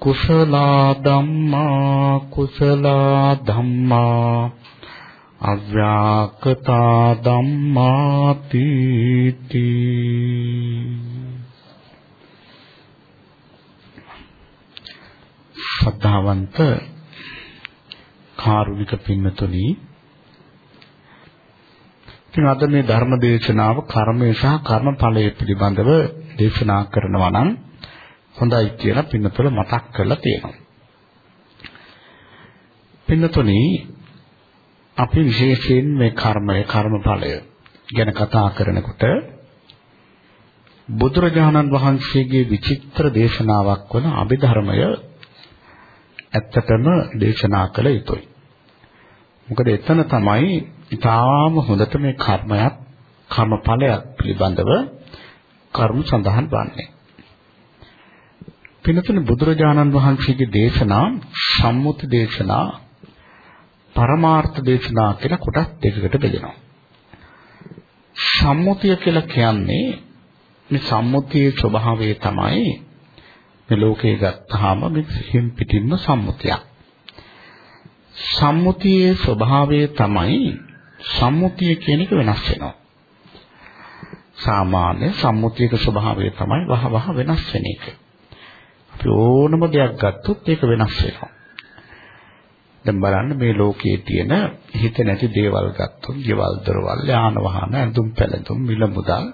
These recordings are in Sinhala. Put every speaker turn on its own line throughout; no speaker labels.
කුසල ධම්මා කුසල ධම්මා අව්‍යාකතා ධම්මාති ශ්‍රද්ධාවන්ත කාරුණික පින්නතුනි ඉතින් අද මේ ධර්ම දේශනාව කර්මය සහ කර්මඵලය පිළිබඳව දේශනා කරනවා නම් හොඳයි කියලා පින්නතුල මතක් කරලා තියෙනවා. පින්නතුනි අපි විශේෂයෙන් මේ කර්මය කර්මඵලය ගැන කතා කරනකොට බුදුරජාණන් වහන්සේගේ විචිත්‍ර දේශනාවක් වන අභිධර්මය ඇත්තටම දේශනා කළ යුතුයි. මොකද එතන තමයි ඊටාම හොඳට මේ කර්මයක් කර්මඵලයක් පිළිබඳව කරුණු සඳහන් වන්නේ. පිනතුනේ බුදුරජාණන් වහන්සේගේ දේශනා සම්මුති දේශනා පරමාර්ථ දේශනා කියලා කොටස් දෙකකට බෙදෙනවා. සම්මුතිය කියලා කියන්නේ මේ සම්මුතියේ ස්වභාවය තමයි මේ ලෝකේ ගත්තාම මේ සිහින් පිටින්ම සම්මුතියක්. සම්මුතියේ ස්වභාවය තමයි සම්මුතිය කියන එක වෙනස් වෙනවා. සාමාන්‍ය සම්මුතියක ස්වභාවය තමයි වහ වහ වෙනස් වෙන එක. අපි ඕනම දෙයක් ගත්තොත් ඒක වෙනස් වෙනවා. දැන් බලන්න මේ ලෝකයේ තියෙන හිත නැති දේවල් ගත්තොත්, ගෙවල් දොරවල්, යාන වාහන, ඇඳුම් පැළඳුම්, මිල මුදල්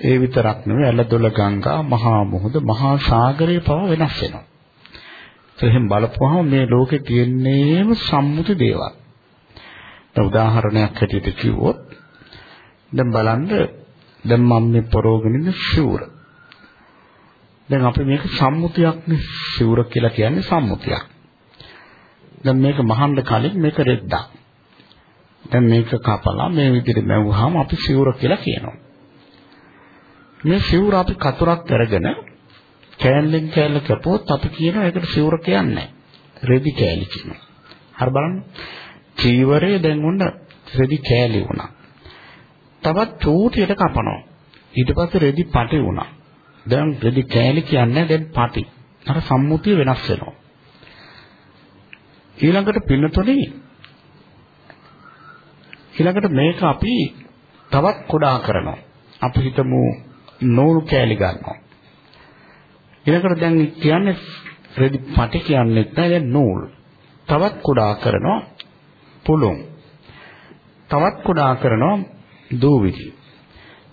ඒ විතරක් නෙවෙයි ඇලදොල ගංගා, මහා මුහුද, මහා සාගරය පවා වෙනස් වෙනවා. එහෙන් බලපුවහම මේ ලෝකේ තියෙන්නේම සම්මුති දේවල්. දැන් උදාහරණයක් හැටියට කිව්වොත් දැන් බලන්න දැන් මම මේ පරෝගෙන ඉන්න ශූර. දැන් අපි මේක සම්මුතියක්නේ ශූර කියලා කියන්නේ සම්මුතියක්. දැන් මේක මහන්න කලින් මේක රෙද්දක්. දැන් මේක කපලා මේ විදිහට මැව්වහම අපි ශූර කියලා කියනවා. මේ ශූර අපි කතරක් අරගෙන කෑල්ලෙන් කෑල්ල කැපුවොත් අපි කියනවා ඒකට ශූර කියන්නේ රෙදි කෑලි කියනවා. හරි බලන්න. චීවරය දැන් උන්න රෙදි කෑලි වුණා. තවත් චූටියට කපනවා. ඊට පස්සේ රෙදි පටි වුණා. දැන් රෙදි කෑලි කියන්නේ දැන් පටි. අර සම්මුතිය වෙනස් වෙනවා. ඊළඟට පින්නතොනේ ඊළඟට මේක අපි තවත් කුඩා කරනවා. අපි හිතමු නූල් කෑලි ගන්නවා. ඊළඟට දැන් කියන්නේ රෙදි පටි කියන්නේ නැහැ දැන් නූල්. තවත් කුඩා කරනවා පුළුන්. තවත් කුඩා කරනවා දූවිලි.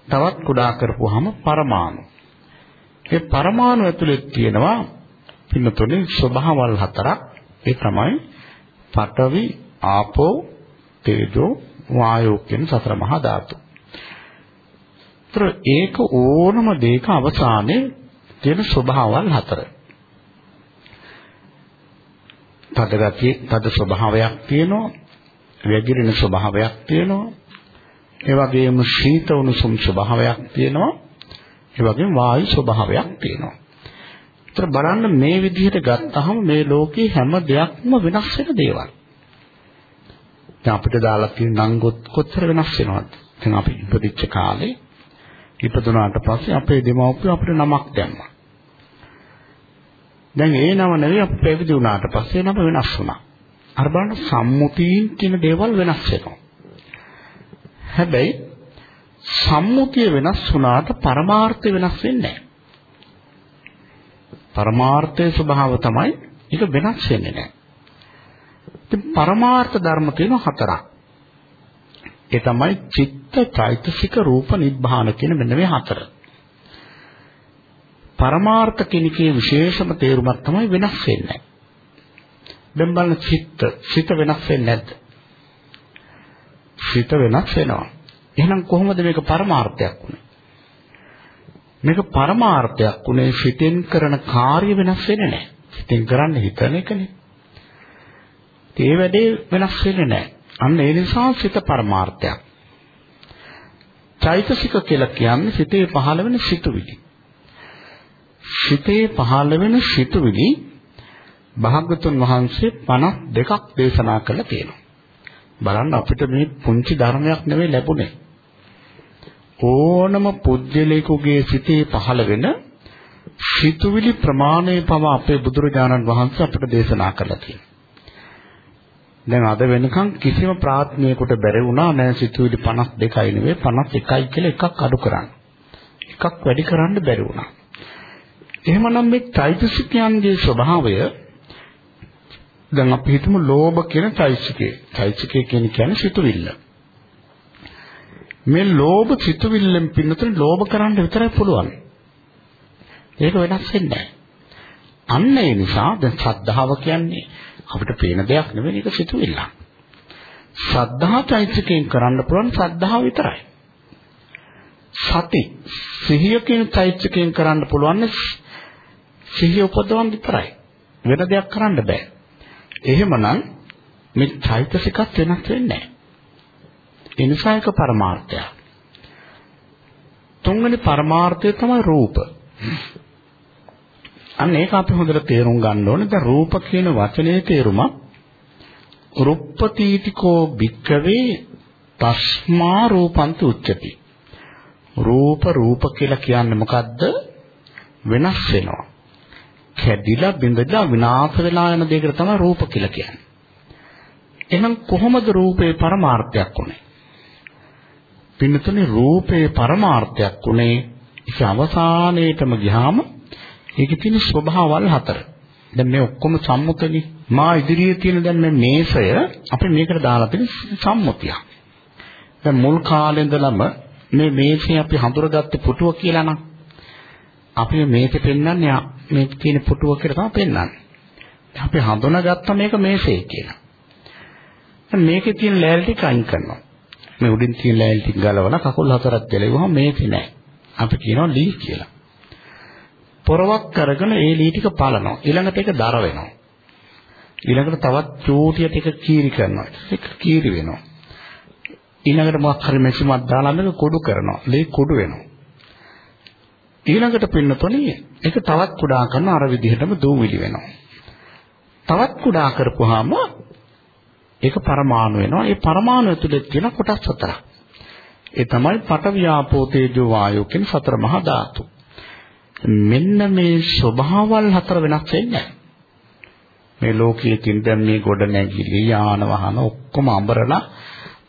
තවත් කුඩා කරපුවාම පරමාණු. ඒ පරමාණු ඇතුලේ තියෙනවා පින්නතුනේ ස්වභාවල් හතරක්. ඒ තමයි පඨවි, ආපෝ, තේජෝ, වායෝ කියන සතර මහා ධාතු. ඒතර ඒක ඕනම දෙයක අවසානයේ තියෙන ස්වභාවල් හතර. තද ගතිය, තද ස්වභාවයක් තියෙනවා. වැగిරෙන ස්වභාවයක් තියෙනවා. ඒ වගේම සීත උණුසුම් ස්වභාවයක් තියෙනවා. ඒ වගේම වායු ස්වභාවයක් තියෙනවා. ඒතර බලන්න මේ විදිහට ගත්තහම මේ ලෝකේ හැම දෙයක්ම වෙනස් වෙන දේවල්. දැන් අපිට දාලා තියෙන නංගොත් කොච්චර වෙනස් වෙනවද? දැන් අපි ඉපදිච්ච කාලේ ඉපදුනාට පස්සේ අපේ දෙමව්පියෝ අපිට නමක් දැම්මා. දැන් ඒ නම නෙවෙයි අපි පැවිදි වුණාට පස්සේ නම වෙනස් වුණා. අර බලන්න සම්මුතියින් කියන දේවල් වෙනස් වෙනවා. හැබැයි සම්මුතිය වෙනස් වුණාට පරමාර්ථය වෙනස් වෙන්නේ නැහැ. පරමාර්ථයේ ස්වභාව තමයි ඒක වෙනස් වෙන්නේ නැහැ. ඉතින් පරමාර්ථ ධර්ම තියෙන හතරක්. ඒ තමයි චිත්ත, චෛතසික, රූප, නිබ්බාන කියන මෙන්න මේ හතර. පරමාර්ථ කෙනකේ විශේෂම තේරුමක් තමයි වෙනස් වෙන්නේ. දැන් බලන්න චිත්ත, සිත වෙනස් වෙන්නේ නැද්ද? සිත වෙනස් වෙනවා. එහෙනම් කොහොමද මේක පරමාර්ථයක් වුනේ? මේක පරමාර්ථයක් උනේ සිතෙන් කරන කාර්ය වෙනස් වෙන්නේ නැහැ. සිතෙන් කරන්න හිතන එකනේ. ඒ වැඩේ වෙනස් වෙන්නේ නැහැ. අන්න ඒ නිසා සිත පරමාර්ථයක්. චෛතසික කියලා කියන්නේ සිතේ පහළ වෙන සිතුවිලි. සිතේ පහළ වෙන සිතුවිලි භාගතුන් වහන්සේ 52ක් දේශනා කළා තියෙනවා. බලන්න අපිට මේ පුංචි ධර්මයක් නෙවෙයි ලැබුණේ. ඕනම පුද්ගලයෙකුගේ සිතේ පහළ වෙන සිතුවිලි ප්‍රමාණය පවා අපේ බුදුරජාණන් වහන්සේ අපට දේශනා කළා තියෙනවා. දැන් අද වෙනකන් කිසිම ප්‍රාඥයෙකුට බැරි වුණා නෑ සිතුවිලි 52යි නෙවෙයි 51යි කියලා එකක් අඩු කරන්න. එකක් වැඩි කරන්න බැරි වුණා. එහෙමනම් මේ චෛතසිකයන්ගේ ස්වභාවය දැන් අපි හිතමු ලෝභ කියන චෛතසිකය. චෛතසිකය කියන්නේ සිතුවිල්ල. මේ ලෝභ සිතුවිල්ලෙන් පින්නතුනේ ලෝභ කරන්න විතරයි පුළුවන්. ඒක වෙනස් වෙන්නේ නැහැ. අන්න ඒ නිසා දැන් ශ්‍රද්ධාව කියන්නේ අපිට පේන දෙයක් නෙවෙයි ඒක සිතුවිල්ලක්. ශ්‍රද්ධා චෛතසිකයෙන් කරන්න පුළුවන් ශ්‍රද්ධාව විතරයි. සති සිහිය කියන චෛතසිකයෙන් කරන්න පුළුවන් සිහිය උපදවන්න විතරයි. වෙන දෙයක් කරන්න බෑ. එහෙමනම් මේ චෛතසිකත් වෙනස් වෙන්නේ නැහැ. ඒ නිසා ඒක පරමාර්ථය. තුන්වෙනි පරමාර්ථය තමයි රූප. අන්න ඒක අපි හොඳට තේරුම් ගන්න ඕනේ. දැන් රූප කියන වචනේ තේරුම රුප්පතීතිකෝ භික්කවේ තස්මා රූපන්ති උච්චති. රූප රූප කියලා කියන්නේ මොකද්ද? වෙනස් වෙනවා. කැඩිලා බිඳලා විනාශ වෙලා යන දෙයකට තමයි රූප කියලා කියන්නේ. එහෙනම් කොහොමද රූපේ පරමාර්ථයක් උනේ? පින්නතුනේ රූපේ පරමාර්ථයක් උනේ ඒක අවසානයේටම ගියාම ඒකේ තියෙන ස්වභාවල් හතර. දැන් මේ ඔක්කොම සම්මුතනේ. මා ඉදිරියේ තියෙන දැන් මේ මේසය අපි මේකට දාලා තියෙන සම්මුතියක්. දැන් මුල් කාලේ ඉඳලම මේ මේසේ අපි හඳුරගත්තේ පුටුව කියලා නම් අපි මේකේ පෙන්වන්නේ මේ තියෙන පුටුව කියලා තමයි පෙන්වන්නේ. අපි හඳුනාගත්ත මේක මේසේ කියලා. මේකේ තියෙන ලෑලි ටික අයින් කරනවා. මේ උඩින් තියෙන ලෑලි ටික ගලවලා කකුල් හතරක් දෙලෙවුවම මේකේ නෑ. අපි කියනවා ලී කියලා. පොරවක් කරගෙන ඒ ලී ටික පලනවා. ඊළඟට ඒක දර වෙනවා. ඊළඟට තවත් චූටිය ටික කීරි කරනවා. ඒක කීරි වෙනවා. ඊළඟට මොකක් හරි මැෂිමක් දාලා මේක කුඩු කරනවා. ලී කුඩු වෙනවා. ඊළඟට පින්නතොනි ඒක තවත් කුඩා කරන අර විදිහටම දූවිලි වෙනවා. තවත් කුඩා කරපුවාම ඒක පරමාණු වෙනවා. ඒ පරමාණු ඇතුලේ තියෙන කොටස් හතරක්. ඒ තමයි පඨවි ආපෝ තේජෝ වායෝ කියන සතර මහා ධාතු. මෙන්න මේ ස්වභාවල් හතර වෙනස් වෙන්නේ මේ ලෝකයේ තියෙන දැන් මේ ගොඩ නැගිලි යාන වාහන ඔක්කොම අඹරලා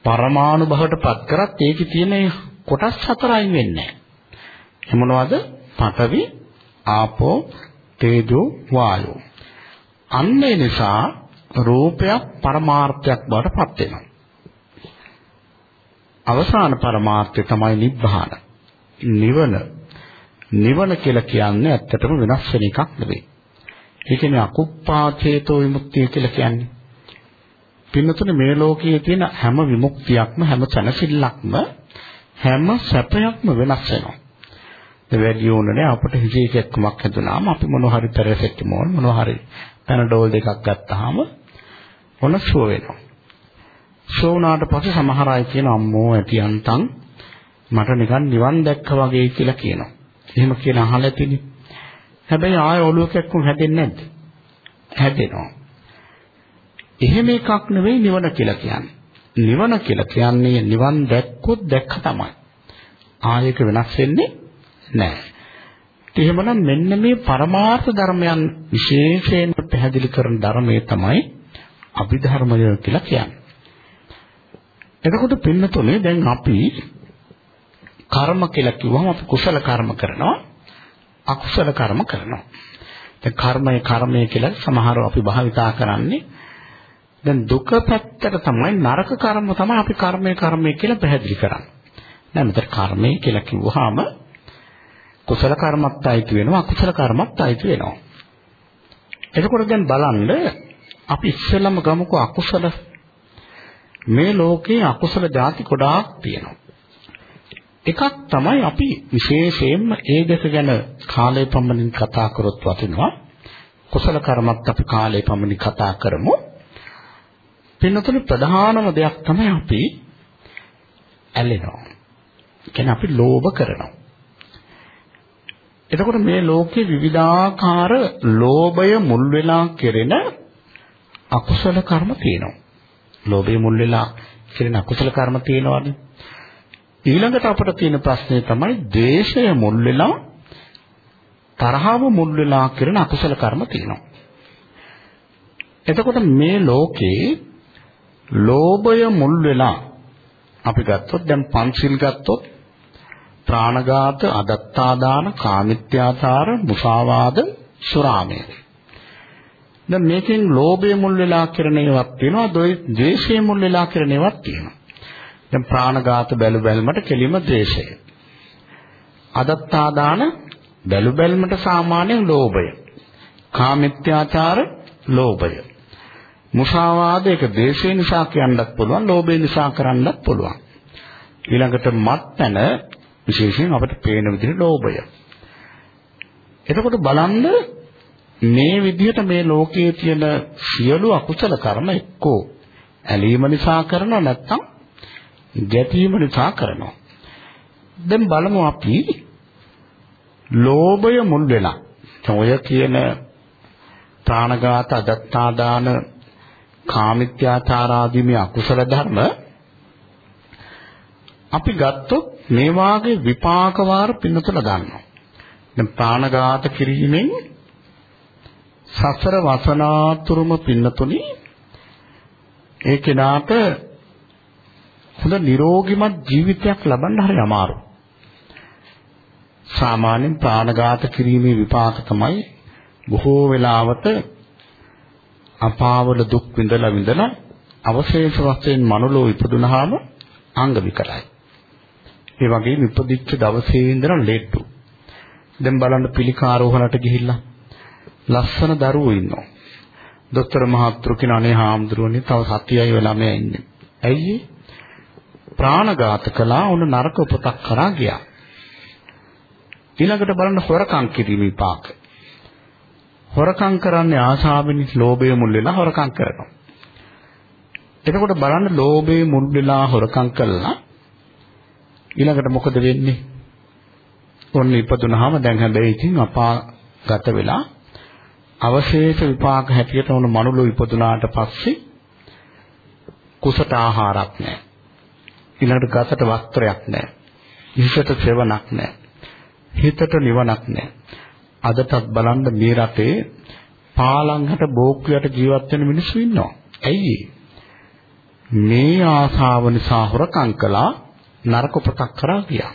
පරමාණු බවට පත් කරත් ඒකේ තියෙන කොටස් හතර අයින් වෙන්නේ නැහැ. මොනවද? පඨවි ආපෝ තේජෝ වායෝ. අන්න ඒ නිසා රූපයක් පරමාර්ථයක් බවට පත් වෙනවා. අවසාන පරමාර්ථය තමයි නිබ්බාන. නිවන. නිවන කියලා කියන්නේ ඇත්තටම වෙනස් වෙන එකක් නෙවෙයි. ඒ කියන්නේ අකුප්පාචේතෝ විමුක්තිය කියලා කියන්නේ. පින්නතුනේ මේ ලෝකයේ තියෙන හැම විමුක්තියක්ම හැම සැනසෙල්ලක්ම හැම සැපයක්ම වෙනස් වෙනවා. ඒ වැඩි ඕනනේ අපිට හිතේ එකක්මක් හැදුනාම අපි මොනවා හරි පැරසෙට්මෝල් මොනවා හරි පැනඩෝල් දෙකක් ගත්තාම ඔන්න ෂෝ වෙනවා. ෂෝ වුණාට පස්සේ සමහර අය කියන අම්මෝ ඇතියන්තම් මට නිකන් නිවන් දැක්ක වගේ කියලා කියනවා. එහෙම කියන අහලා තිනේ. හැබැයි ආය ඔළුව කැක්කුම් හැදෙන්නේ නැද්ද? හැදෙනවා. එහෙම එකක් නෙවෙයි නිවන කියලා කියන්නේ. නිවන කියලා කියන්නේ නිවන් දැක්කොත් දැක්ක තමයි. ආයක වෙනස් වෙන්නේ නැහැ. එහෙමනම් මෙන්න මේ පරමාර්ථ ධර්මයන් විශේෂයෙන් පැහැදිලි කරන ධර්මයේ තමයි අභිධර්මය කියලා කියන්නේ. එතකොට පින්නතුනේ දැන් අපි කර්ම කියලා කිව්වම අපි කුසල කර්ම කරනවා අකුසල කර්ම කරනවා. දැන් කර්මය කර්මය කියලා සමහරව අපි භාවිතා කරන්නේ දැන් දුක පැත්තට තමයි නරක කර්ම තමයි අපි කර්මය කර්මය කියලා පැහැදිලි කරන්නේ. දැන් මෙතන කර්මය කියලා කිව්වහම කුසල කර්මත් අයිති වෙනවා අකුසල කර්මත් අයිති වෙනවා. එතකොට දැන් බලන්න අපි ඉස්සෙල්ලම ගමුකෝ අකුසල මේ ලෝකේ අකුසල ಜಾති ගොඩාක් තියෙනවා. එකක් තමයි අපි විශේෂයෙන්ම ඒ දෙක ගැන කාලය පමණින් කතා කරොත් වටිනවා. කුසල කර්මත් අපි කාලය පමණින් කතා කරමු. පින්නතුනේ ප්‍රධානම දෙයක් තමයි අපි ඇලෙනවා. කියන්නේ අපි ලෝභ කරනවා. එතකොට මේ ලෝකේ විවිධාකාර ලෝභය මුල් වෙලා කෙරෙන අකුසල කර්ම තියෙනවා. ලෝභය මුල් වෙලා කෙරෙන අකුසල කර්ම තියෙනවානේ. ඊළඟට අපට තියෙන ප්‍රශ්නේ තමයි ද්වේෂය මුල් වෙලා තරහව මුල් වෙලා කරන අකුසල කර්ම තියෙනවා. එතකොට මේ ලෝකේ ලෝභය මුල් වෙලා අපි ගත්තොත් දැන් පංචිල් ගත්තොත් ප්‍රාණඝාත, අදත්තාදාන, කාමිත්‍යාචාර, මුසාවාද, සුරාමේය. දැන් මේකෙන් ලෝභය මුල් වෙලා කරන ඒවාක් තියෙනවා, ද්වේෂය මුල් වෙලා කරන ඒවාක් තියෙනවා. දැන් ප්‍රාණඝාත බැලු බැලමට කෙලිම ද්වේෂය. අදත්තාදාන බැලු බැලමට සාමාන්‍යයෙන් ලෝභය. කාමිත්‍යාචාර ලෝභය. මුසාවාද ඒක ද්වේෂය නිසා කියන්නත් පුළුවන්, ලෝභය නිසා කරන්නත් පුළුවන්. ඊළඟට මත්පැන විශේෂයෙන් අපිට පේන විදිහට ලෝභය. එතකොට බලන්න මේ විදිහට මේ ලෝකයේ තියෙන සියලු අකුසල කර්ම එක්කෝ ඇලීම නිසා කරනවා නැත්නම් ගැටීම නිසා කරනවා. දැන් බලමු අපි ලෝභය මුල් වෙලා. ඔය කියන ප්‍රාණඝාත, අදත්තාදාන, කාමිත්‍යාචාර ආදී මේ අකුසල ධර්ම අපි ගත්තොත් මේ වාගේ විපාක වාර පින්නතුල ගන්නවා. දැන් ප්‍රාණඝාත කිරීමෙන් සසර වසනාතුරුම පින්නතුනි ඒ කෙනාට හොඳ නිරෝගිමත් ජීවිතයක් ලබන්න හරි අමාරුයි. සාමාන්‍යයෙන් ප්‍රාණඝාත කිරීමේ විපාක තමයි බොහෝ වෙලාවට අපාවල දුක් විඳලා විඳලා අවශේෂ වශයෙන් මනුලෝ ඉපදුනහම අංග විකලයි. ඒ වගේම ඉපදිච්ච දවසේ ඉඳලා ලෙඩ්ඩු. දැන් බලන්න පිළිකාරෝහණට ගිහිල්ලා ලස්සන දරුවෝ ඉන්නවා. දොස්තර මහත්තුරු කියන අනේ හාමුදුරුවනේ තව සතියයි වෙලා මේ ඉන්නේ. ඇයි ප්‍රාණඝාත කළා උන නරක උපතක් කරා ගියා. ඊළඟට බලන්න හොරකම් කිරීම විපාක. හොරකම් කරන්නේ ආශාවෙන් ලෝභය මුල් වෙලා හොරකම් කරනවා. එතකොට බලන්න ලෝභය මුල් වෙලා හොරකම් කළා ඊළඟට මොකද වෙන්නේ? ඔන්න ඉපදුනහම දැන් හැබැයි ඉතින් අපාගත වෙලා අවශේෂ විපාක හැටියට උන මනුලෝ ඉපදුනාට පස්සේ කුසට ආහාරක් නැහැ. ඊළඟට ගසට වස්ත්‍රයක් නැහැ. හිසට සෙවණක් නැහැ. හිතට නිවනක් නැහැ. අදටත් බලන්න මේ රටේ පාලංගට බෝක්කුවට ජීවත් වෙන මිනිස්සු ඉන්නවා. ඇයි මේ ආසාව නිසා හොරකම් කළා නරක උපතක් කරා ගියා.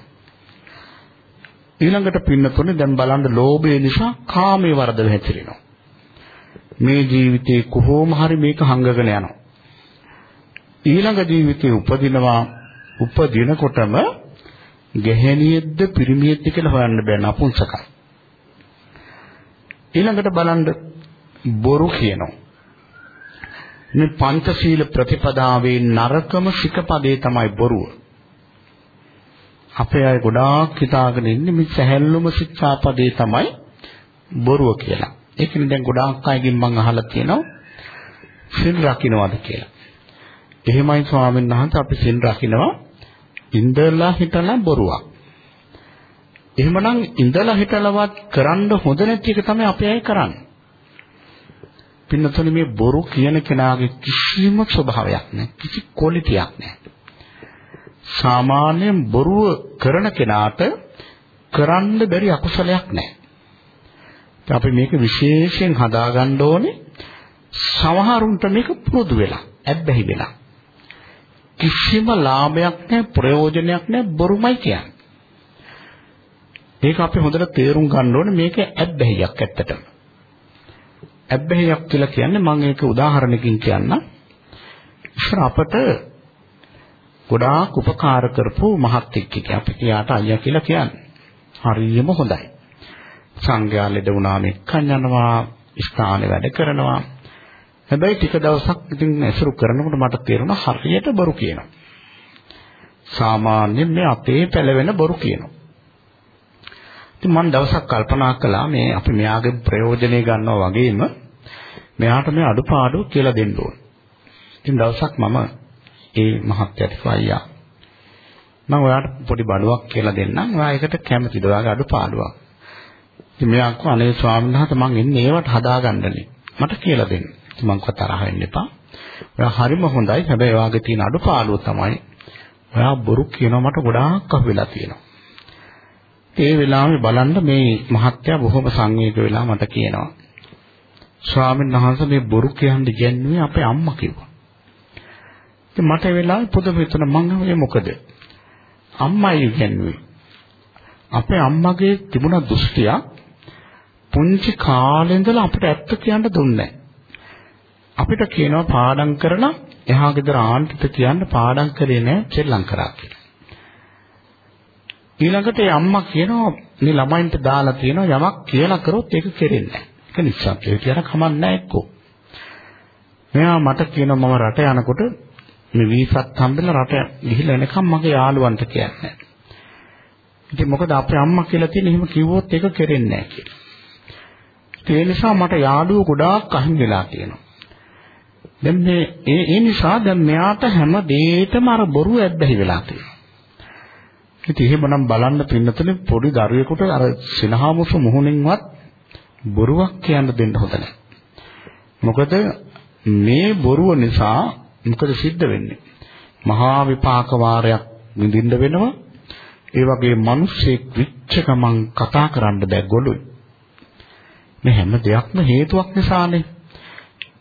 ඊළඟට පින්නතුනේ දැන් බලන්න ලෝභය නිසා කාමයේ වර්ධව හැතිරෙනවා. මේ ජීවිතේ කොහොම හරි මේක හංගගෙන යනවා. ඊළඟ ජීවිතේ උපදිනවා උපදිනකොටම ගැහැණියෙක්ද පිරිමියෙක්ද කියලා හොයන්න බෑ නපුංසකයි. ඊළඟට බලන්න බොරු කියනවා. මේ පංචශීල ප්‍රතිපදාවේ නරකම සිකපදේ තමයි බොරුව. අපේ අය ගොඩාක් හිතාගෙන ඉන්නේ මේ සැහැල්ලුම ශික්ෂාපදේ තමයි බොරුව කියලා. ඒකනේ දැන් ගොඩාක් අයගෙන් මම අහලා තියෙනවා සිල් රකින්නවද කියලා. එහෙමයි ස්වාමීන් වහන්සේ අපි සිල් රකින්නවා ඉඳලා හිටලා බොරුවක්. එහෙමනම් ඉඳලා හිටලවත් කරන්න හොඳ නැති එක තමයි අපි අය කරන්නේ. පින්නතුනේ මේ බොරු කියන කෙනාගේ කිසිම ස්වභාවයක් නැහැ. කිසි ක්වොලිටියක් නැහැ. සාමාන්‍යයෙන් බොරුව කරන කෙනාට කරන්න බැරි අකුසලයක් නැහැ. අපි මේක විශේෂයෙන් හදාගන්න ඕනේ. සමහරුන්ට මේක පුරුදු වෙලා, ඇබ්බැහි වෙලා. කිසිම ලාභයක් නැහැ, ප්‍රයෝජනයක් නැහැ බොරුමයි කියන්නේ. ඒක අපි හොඳට තේරුම් ගන්න ඕනේ මේක ඇබ්බැහියක් ඇත්තටම. ඇබ්බැහියක් කියලා කියන්නේ මම ඒක උදාහරණකින් කියන්නම්. ඉස්සර අපට ගොඩාක් උපකාර කරපු මහත් එක්ක අපි කියාට අයියා කියලා කියන්නේ. හරියම හොඳයි. සංඝයා ලෙඩ වුණාම එක්කන් යනවා, ස්ථානේ වැඩ කරනවා. හැබැයි ටික දවසක් ඉතින් ඇසුරු කරනකොට මට තේරුණා හරියට බොරු කියනවා. සාමාන්‍යයෙන් මේ අපේ පළවෙන බොරු කියනවා. ඉතින් මම දවසක් කල්පනා කළා මේ අපි මෙයාගේ ප්‍රයෝජනෙ ගන්නවා වගේම මෙයාට මේ අඩුපාඩු කියලා දෙන්න ඕන. ඉතින් දවසක් මම ඒ මහත්යට කිව්වා මම ඔයාලට පොඩි බඩුවක් කියලා දෙන්නම්. ඔයා ඒකට කැමතිද? ඔයාගේ අඩුපාඩුවක්. ඉතින් මෙයා කිව්වා අනේ ස්වාමීන් වහන්සේ මං එන්නේ ඒවට හදාගන්නනේ. මට කියලා දෙන්න. ඉතින් මං කිව්වා තරහ වෙන්න එපා. ඔයා හරිම හොඳයි. හැබැයි ඔයාගේ තියෙන අඩුපාඩුව තමයි ඔයා බොරු කියනවා මට ගොඩාක් අහු වෙලා තියෙනවා. ඒ වෙලාවේ බලන්න මේ මහත්තයා බොහොම සංවේග වෙලා මට කියනවා. ස්වාමීන් වහන්සේ මේ බොරු කියන්නේ කියන්නේ අපේ අම්මා කිව්වා. ඉතින් මට ඒ වෙලාවේ පුදුම හිතුණා මං මේ මොකද? අම්මයි කියන්නේ. අපේ අම්මගේ තිබුණ දෘෂ්ටිය පුංචි කාලේ ඉඳලා අපිට ඇත්ත කියන්න දුන්නේ අපිට කියනවා පාඩම් කරලා එහා ගෙදර ආන්ටිට කියන්න පාඩම් කරේ නැහැ සෙල්ලම් කරා කියලා. ඊළඟට ඒ අම්මා කියනවා මේ ළමයින්ට දාලා තියෙනවා යමක් කියලා කරොත් ඒක කෙරෙන්නේ නැහැ. ඒක නිස්සබ්දව කියලා කමක් නැහැ එක්කෝ. මෙයා මට කියනවා මම රට යනකොට මේ වීසත් හම්බෙලා රට ගිහිල්ලා එනකම් මගේ යාළුවන්ට කියන්නේ. ඉතින් මොකද අපේ අම්මා කියලා තියෙන එහෙම කිව්වොත් ඒක කෙරෙන්නේ නැහැ කියලා. ඒ නිසා මට යාළුවෝ ගොඩාක් අහිමි වෙලා තියෙනවා. දැන් මේ ඒ ඒ නිසා දැන් මෙයාට හැම දෙයකම අර බොරු ඇබ්බැහි වෙලා තියෙනවා. ඉතින් එහෙමනම් බලන්න පින්නතුනේ පොඩි දරුවෙකුට අර සිනහාමුසු මුහුණින්වත් බොරුවක් කියන්න දෙන්න හොඳ නැහැ. මොකද මේ බොරුව නිසා මොකද සිද්ධ වෙන්නේ? මහා විපාක වාරයක් විඳින්න වෙනවා. ඒ වගේ මිනිස්සෙක් විච්ච ගමන් කතා කරන්න බෑ ගොළුයි. මේ හැම දෙයක්ම හේතුවක් නිසානේ.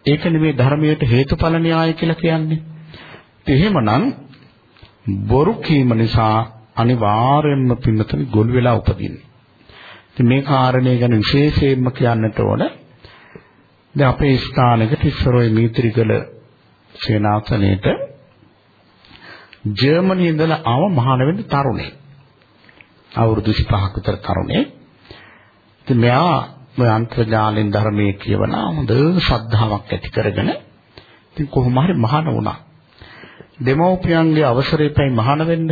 ඒක නෙමේ ධර්මයට හේතුඵල න්‍යාය කියලා කියන්නේ. එහෙමනම් බොරු කීම නිසා අනිවාර්යයෙන්ම පින්නතන ගොළු වෙලා උපදින්නේ. ඉතින් මේ කාරණේ ගැන විශේෂයෙන්ම කියන්නට ඕන. දැන් අපේ ස්ථානයක තිස්සරෝයි මීත්‍රිකල සේනාසනයේට ජර්මනිය ඉඳලා ආව මහාන වෙන්න තරුණේ. අවුරුදු 25ක විතර තරුණේ. ඉතින් මෙයා මේ අන්තර්ජාලෙන් ධර්මයේ කියවන හොඳ ශ්‍රද්ධාවක් ඇති කරගෙන ඉතින් කොහොම හරි මහාන වුණා. දෙමෝපියන්ගේ අවසරයටයි මහාන වෙන්න.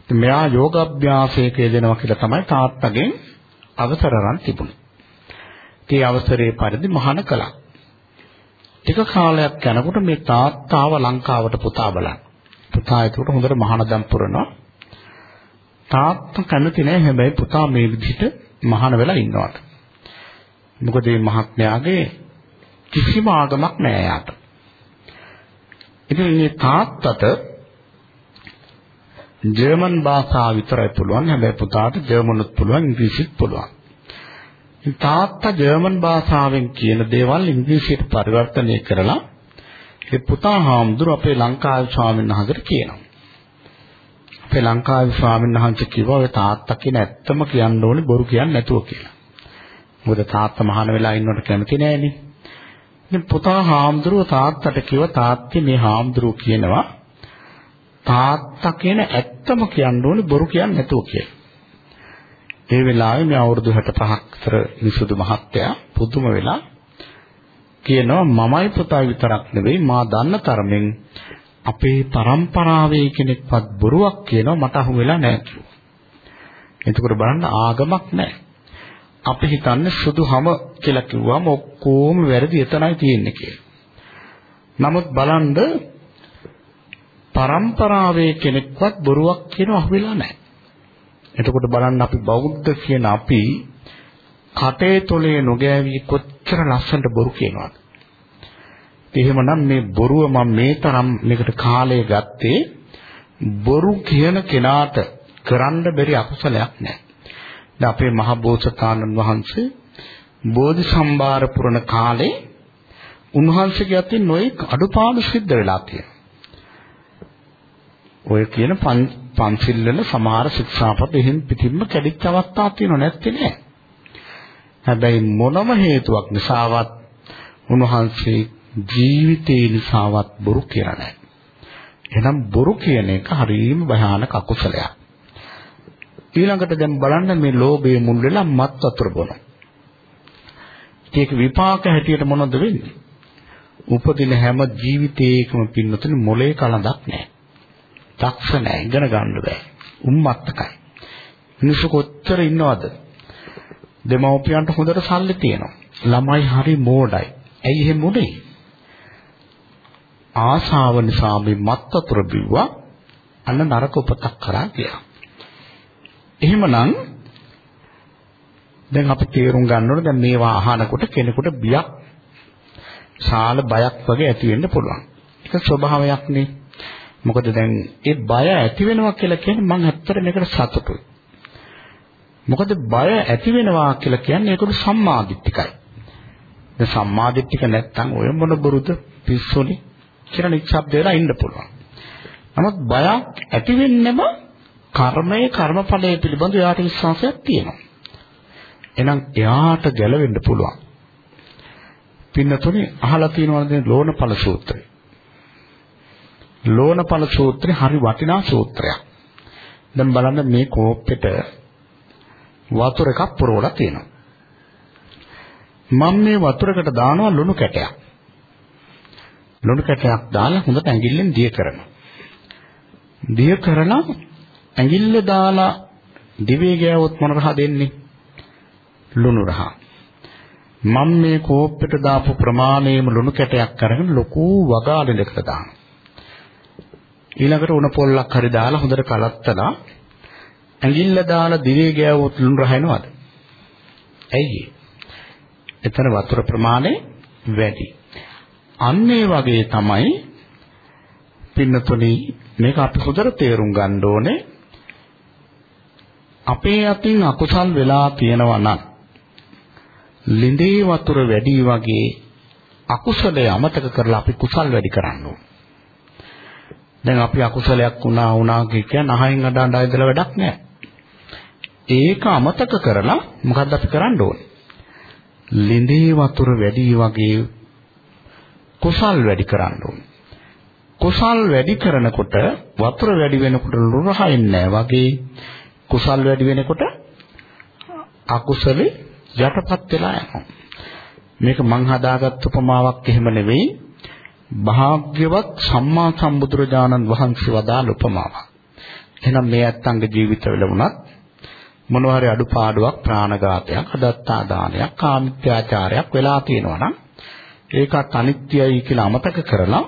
ඉතින් මෙයා යෝගාභ්‍යාසයක යෙදෙනවා කියලා තමයි තාත්තගෙන් අවසර අරන් තිබුණේ. ඒ අවසරයේ පරිදි මහාන කළා. ටික කාලයක් යනකොට මේ තාත්තාව ලංකාවට පුතා බලන්න. පුතා ඒකට හොඳට මහානදම් පුරනවා. තාත්තා කැමති නෑ හැබැයි පුතා මේ විදිහට මහාන වෙලා ඉන්නවට. මොකද මේ මහත්මයාගේ කිසිම ආගමක් නෑ යාට. ඉතින් මේ තාත්තට ජර්මන් භාෂාව විතරයි පුළුවන්. හැබැයි පුතාට ජර්මනුත් පුළුවන්, ඉංග්‍රීසිත් පුළුවන්. තාත්තා ජර්මන් භාෂාවෙන් කියන දේවල් ඉංග්‍රීසියට පරිවර්තනය කරලා ඒ පුතා හාමුදුර අපේ ලංකාවේ ස්වාමීන් වහන්සේට කියනවා. අපේ ලංකාවේ ස්වාමීන් වහන්සේ කිව්වා ඔය තාත්තා කියන ඇත්තම කියන්න ඕනේ බොරු කියන්නේ නැතුව කියලා. මොකද තාත්තා මහාන වෙලා ඉන්නවට කැමති නෑනේ. ඉතින් පුතා හාමුදුරුව තාත්තට කිව්වා තාත්තේ මේ හාමුදුරුව කියනවා තාත්තා කියන ඇත්තම කියන්න ඕනේ බොරු කියන්නේ නැතුව කියලා. ඒ වෙලාවේ මේ අවුරුදු 65ක් විතර විසුදු මහත්තයා පුදුම වෙලා කියනවා මමයි පුතයි විතරක් නෙවෙයි මා දන්න තරමින් අපේ પરම්පරාවේ කෙනෙක්වත් බොරුවක් කියනවා මට අහු වෙලා නැහැ කිව්වා. එතකොට බලන්න ආගමක් නැහැ. අපි හිතන්නේ සුදුහම කියලා කිව්වම ඔක්කොම වැරදි එතනයි තියෙන්නේ කියලා. නමුත් බලන්න પરම්පරාවේ කෙනෙක්වත් බොරුවක් කියනවා අහු වෙලා නැහැ. එතකොට බලන්න අපි බෞද්ධ කියන අපි කටේ තොලේ නොගෑවි කොච්චර ලස්සනට බොරු කියනවද? එහෙමනම් මේ බොරුව මම මේ තරම් මේකට කාලය ගත්තේ බොරු කියන කෙනාට කරන්න බැරි අකුසලයක් නැහැ. දැන් අපේ මහ බෝසතාණන් වහන්සේ බෝධි සම්භාර පුරණ කාලේ උන්වහන්සේගේ අතින් නොයෙක් අඩුපාඩු සිද්ධ වෙලා තියෙනවා. ඔය කියන පන්සිල් වල සමහර ශික්ෂාපද එහෙන් පිටින්ම කැඩිච්ච අවස්ථා තියෙනව නැත්තේ නෑ. හැබැයි මොනම හේතුවක් නිසාවත් උන්වහන්සේ ජීවිතේ නිසාවත් බොරු කියලා නැහැ. එහෙනම් බොරු කියන එක හරියම භයානක අකුසලයක්. ඊළඟට දැන් බලන්න මේ ලෝභයේ මුල් වෙලා මත් වතුර බොනවා. ඒක විපාක හැටියට මොනවද වෙන්නේ? උපදින හැම ජීවිතයකම පින්නතුනේ මොලේ කලඳක් නැහැ. දක්ෂ නැහැ ඉගෙන ගන්න බෑ. උම්මත්තකයි. මිනිස්සු කොච්චර ඉන්නවද? දෙමව්පියන්ට හොඳට සල්ලි තියෙනවා. ළමයි හරි මෝඩයි. ඇයි එහෙම උනේ? ආශාව නිසා මේ මත් වතුර බිව්වා අන්න නරක උපතක් කරා ගියා. එහෙමනම් දැන් අපි තේරුම් ගන්න ඕනේ දැන් මේවා අහනකොට කෙනෙකුට බියක් ශාල බයක් වගේ ඇති වෙන්න පුළුවන්. ඒක ස්වභාවයක් නේ. මොකද දැන් ඒ බය ඇති වෙනවා කියලා කියන්නේ මම ඇත්තට මේකට සතුටුයි. මොකද බය ඇති වෙනවා කියලා කියන්නේ ඒකට සම්මාදිට්ඨිකයි. දැන් සම්මාදිට්ඨික නැත්තම් ඔය මොන බරුද පිස්සුනේ කියලා නිශ්ශබ්දේලා ඉන්න පුළුවන්. නමුත් බයක් ඇති වෙන්නෙම කර්මයේ කර්මඵලයේ පිළිබඳ එයාට විශ්වාසයක් තියෙනවා. එහෙනම් එයාට ගැලවෙන්න පුළුවන්. පින්නතුනේ අහලා තියෙනවද ලෝණඵල සූත්‍රය? ලෝණඵල සූත්‍රය හරි වටිනා සූත්‍රයක්. දැන් බලන්න මේ කෝප්පෙට වතුර එකක් පුරවලා තියෙනවා. මම මේ වතුරකට දානවා ලුණු කැටයක්. ලුණු කැටයක් දාලා හොඳට ඇඟිල්ලෙන් දිය කරනවා. දිය කරලා ඇඟිල්ල දාලා දිවේ ගෑවොත් මොන රහ දෙන්නේ? ලුණු රහ. මම මේ කෝප්පෙට දාපු ප්‍රමාණයම ලුණු කැටයක් අරගෙන ලොකු වගාලෙකට දානවා. ඊළඟට උණ පොල්ලක් හරි දාලා හොඳට කලත්තලා ඇඟිල්ල දාලා දිවේ ගෑවොත් ලුණු රහ එනවද? ඇයි එතන වතුර ප්‍රමාණය වැඩි. අන්න ඒ වගේ තමයි පින්නතුනි මේක අපි හොඳට තේරුම් ගන්න ඕනේ. අපේ අතින් අකුසල් වෙලා තියෙනවා නම් ලිඳේ වතුර වැඩි වගේ අකුසලයේ අමතක කරලා අපි කුසල් වැඩි කරන්න ඕනේ. දැන් අපි අකුසලයක් වුණා වුණා කියන අහින් අඬ අඬ ඉඳලා වැඩක් නැහැ. ඒක අමතක කරලා මොකද්ද අපි කරන්න ඕනේ? ලිඳේ වතුර වැඩි වගේ කුසල් වැඩි කරන්න ඕනේ. කුසල් වැඩි කරනකොට වතුර වැඩි වෙනකොට ලුණහයින්නේ වගේ කුසල් වැඩි වෙනකොට අකුසලේ යටපත් වෙලා යනවා. මේක මං හදාගත්ත උපමාවක් එහෙම නෙවෙයි. භාග්‍යවත් සම්මා සම්බුදුරජාණන් වහන්සේ වදාළ උපමාවක්. එහෙනම් මේ ඇත්තන්ගේ ජීවිතවල වුණත් මොනවා හරි අඩුපාඩුවක් ප්‍රාණඝාතයක්, අදත්තා දානයක්, කාමිත්‍යාචාරයක් වෙලා තියෙනවා නම් ඒකත් අනිත්‍යයි කියලා අමතක කරලා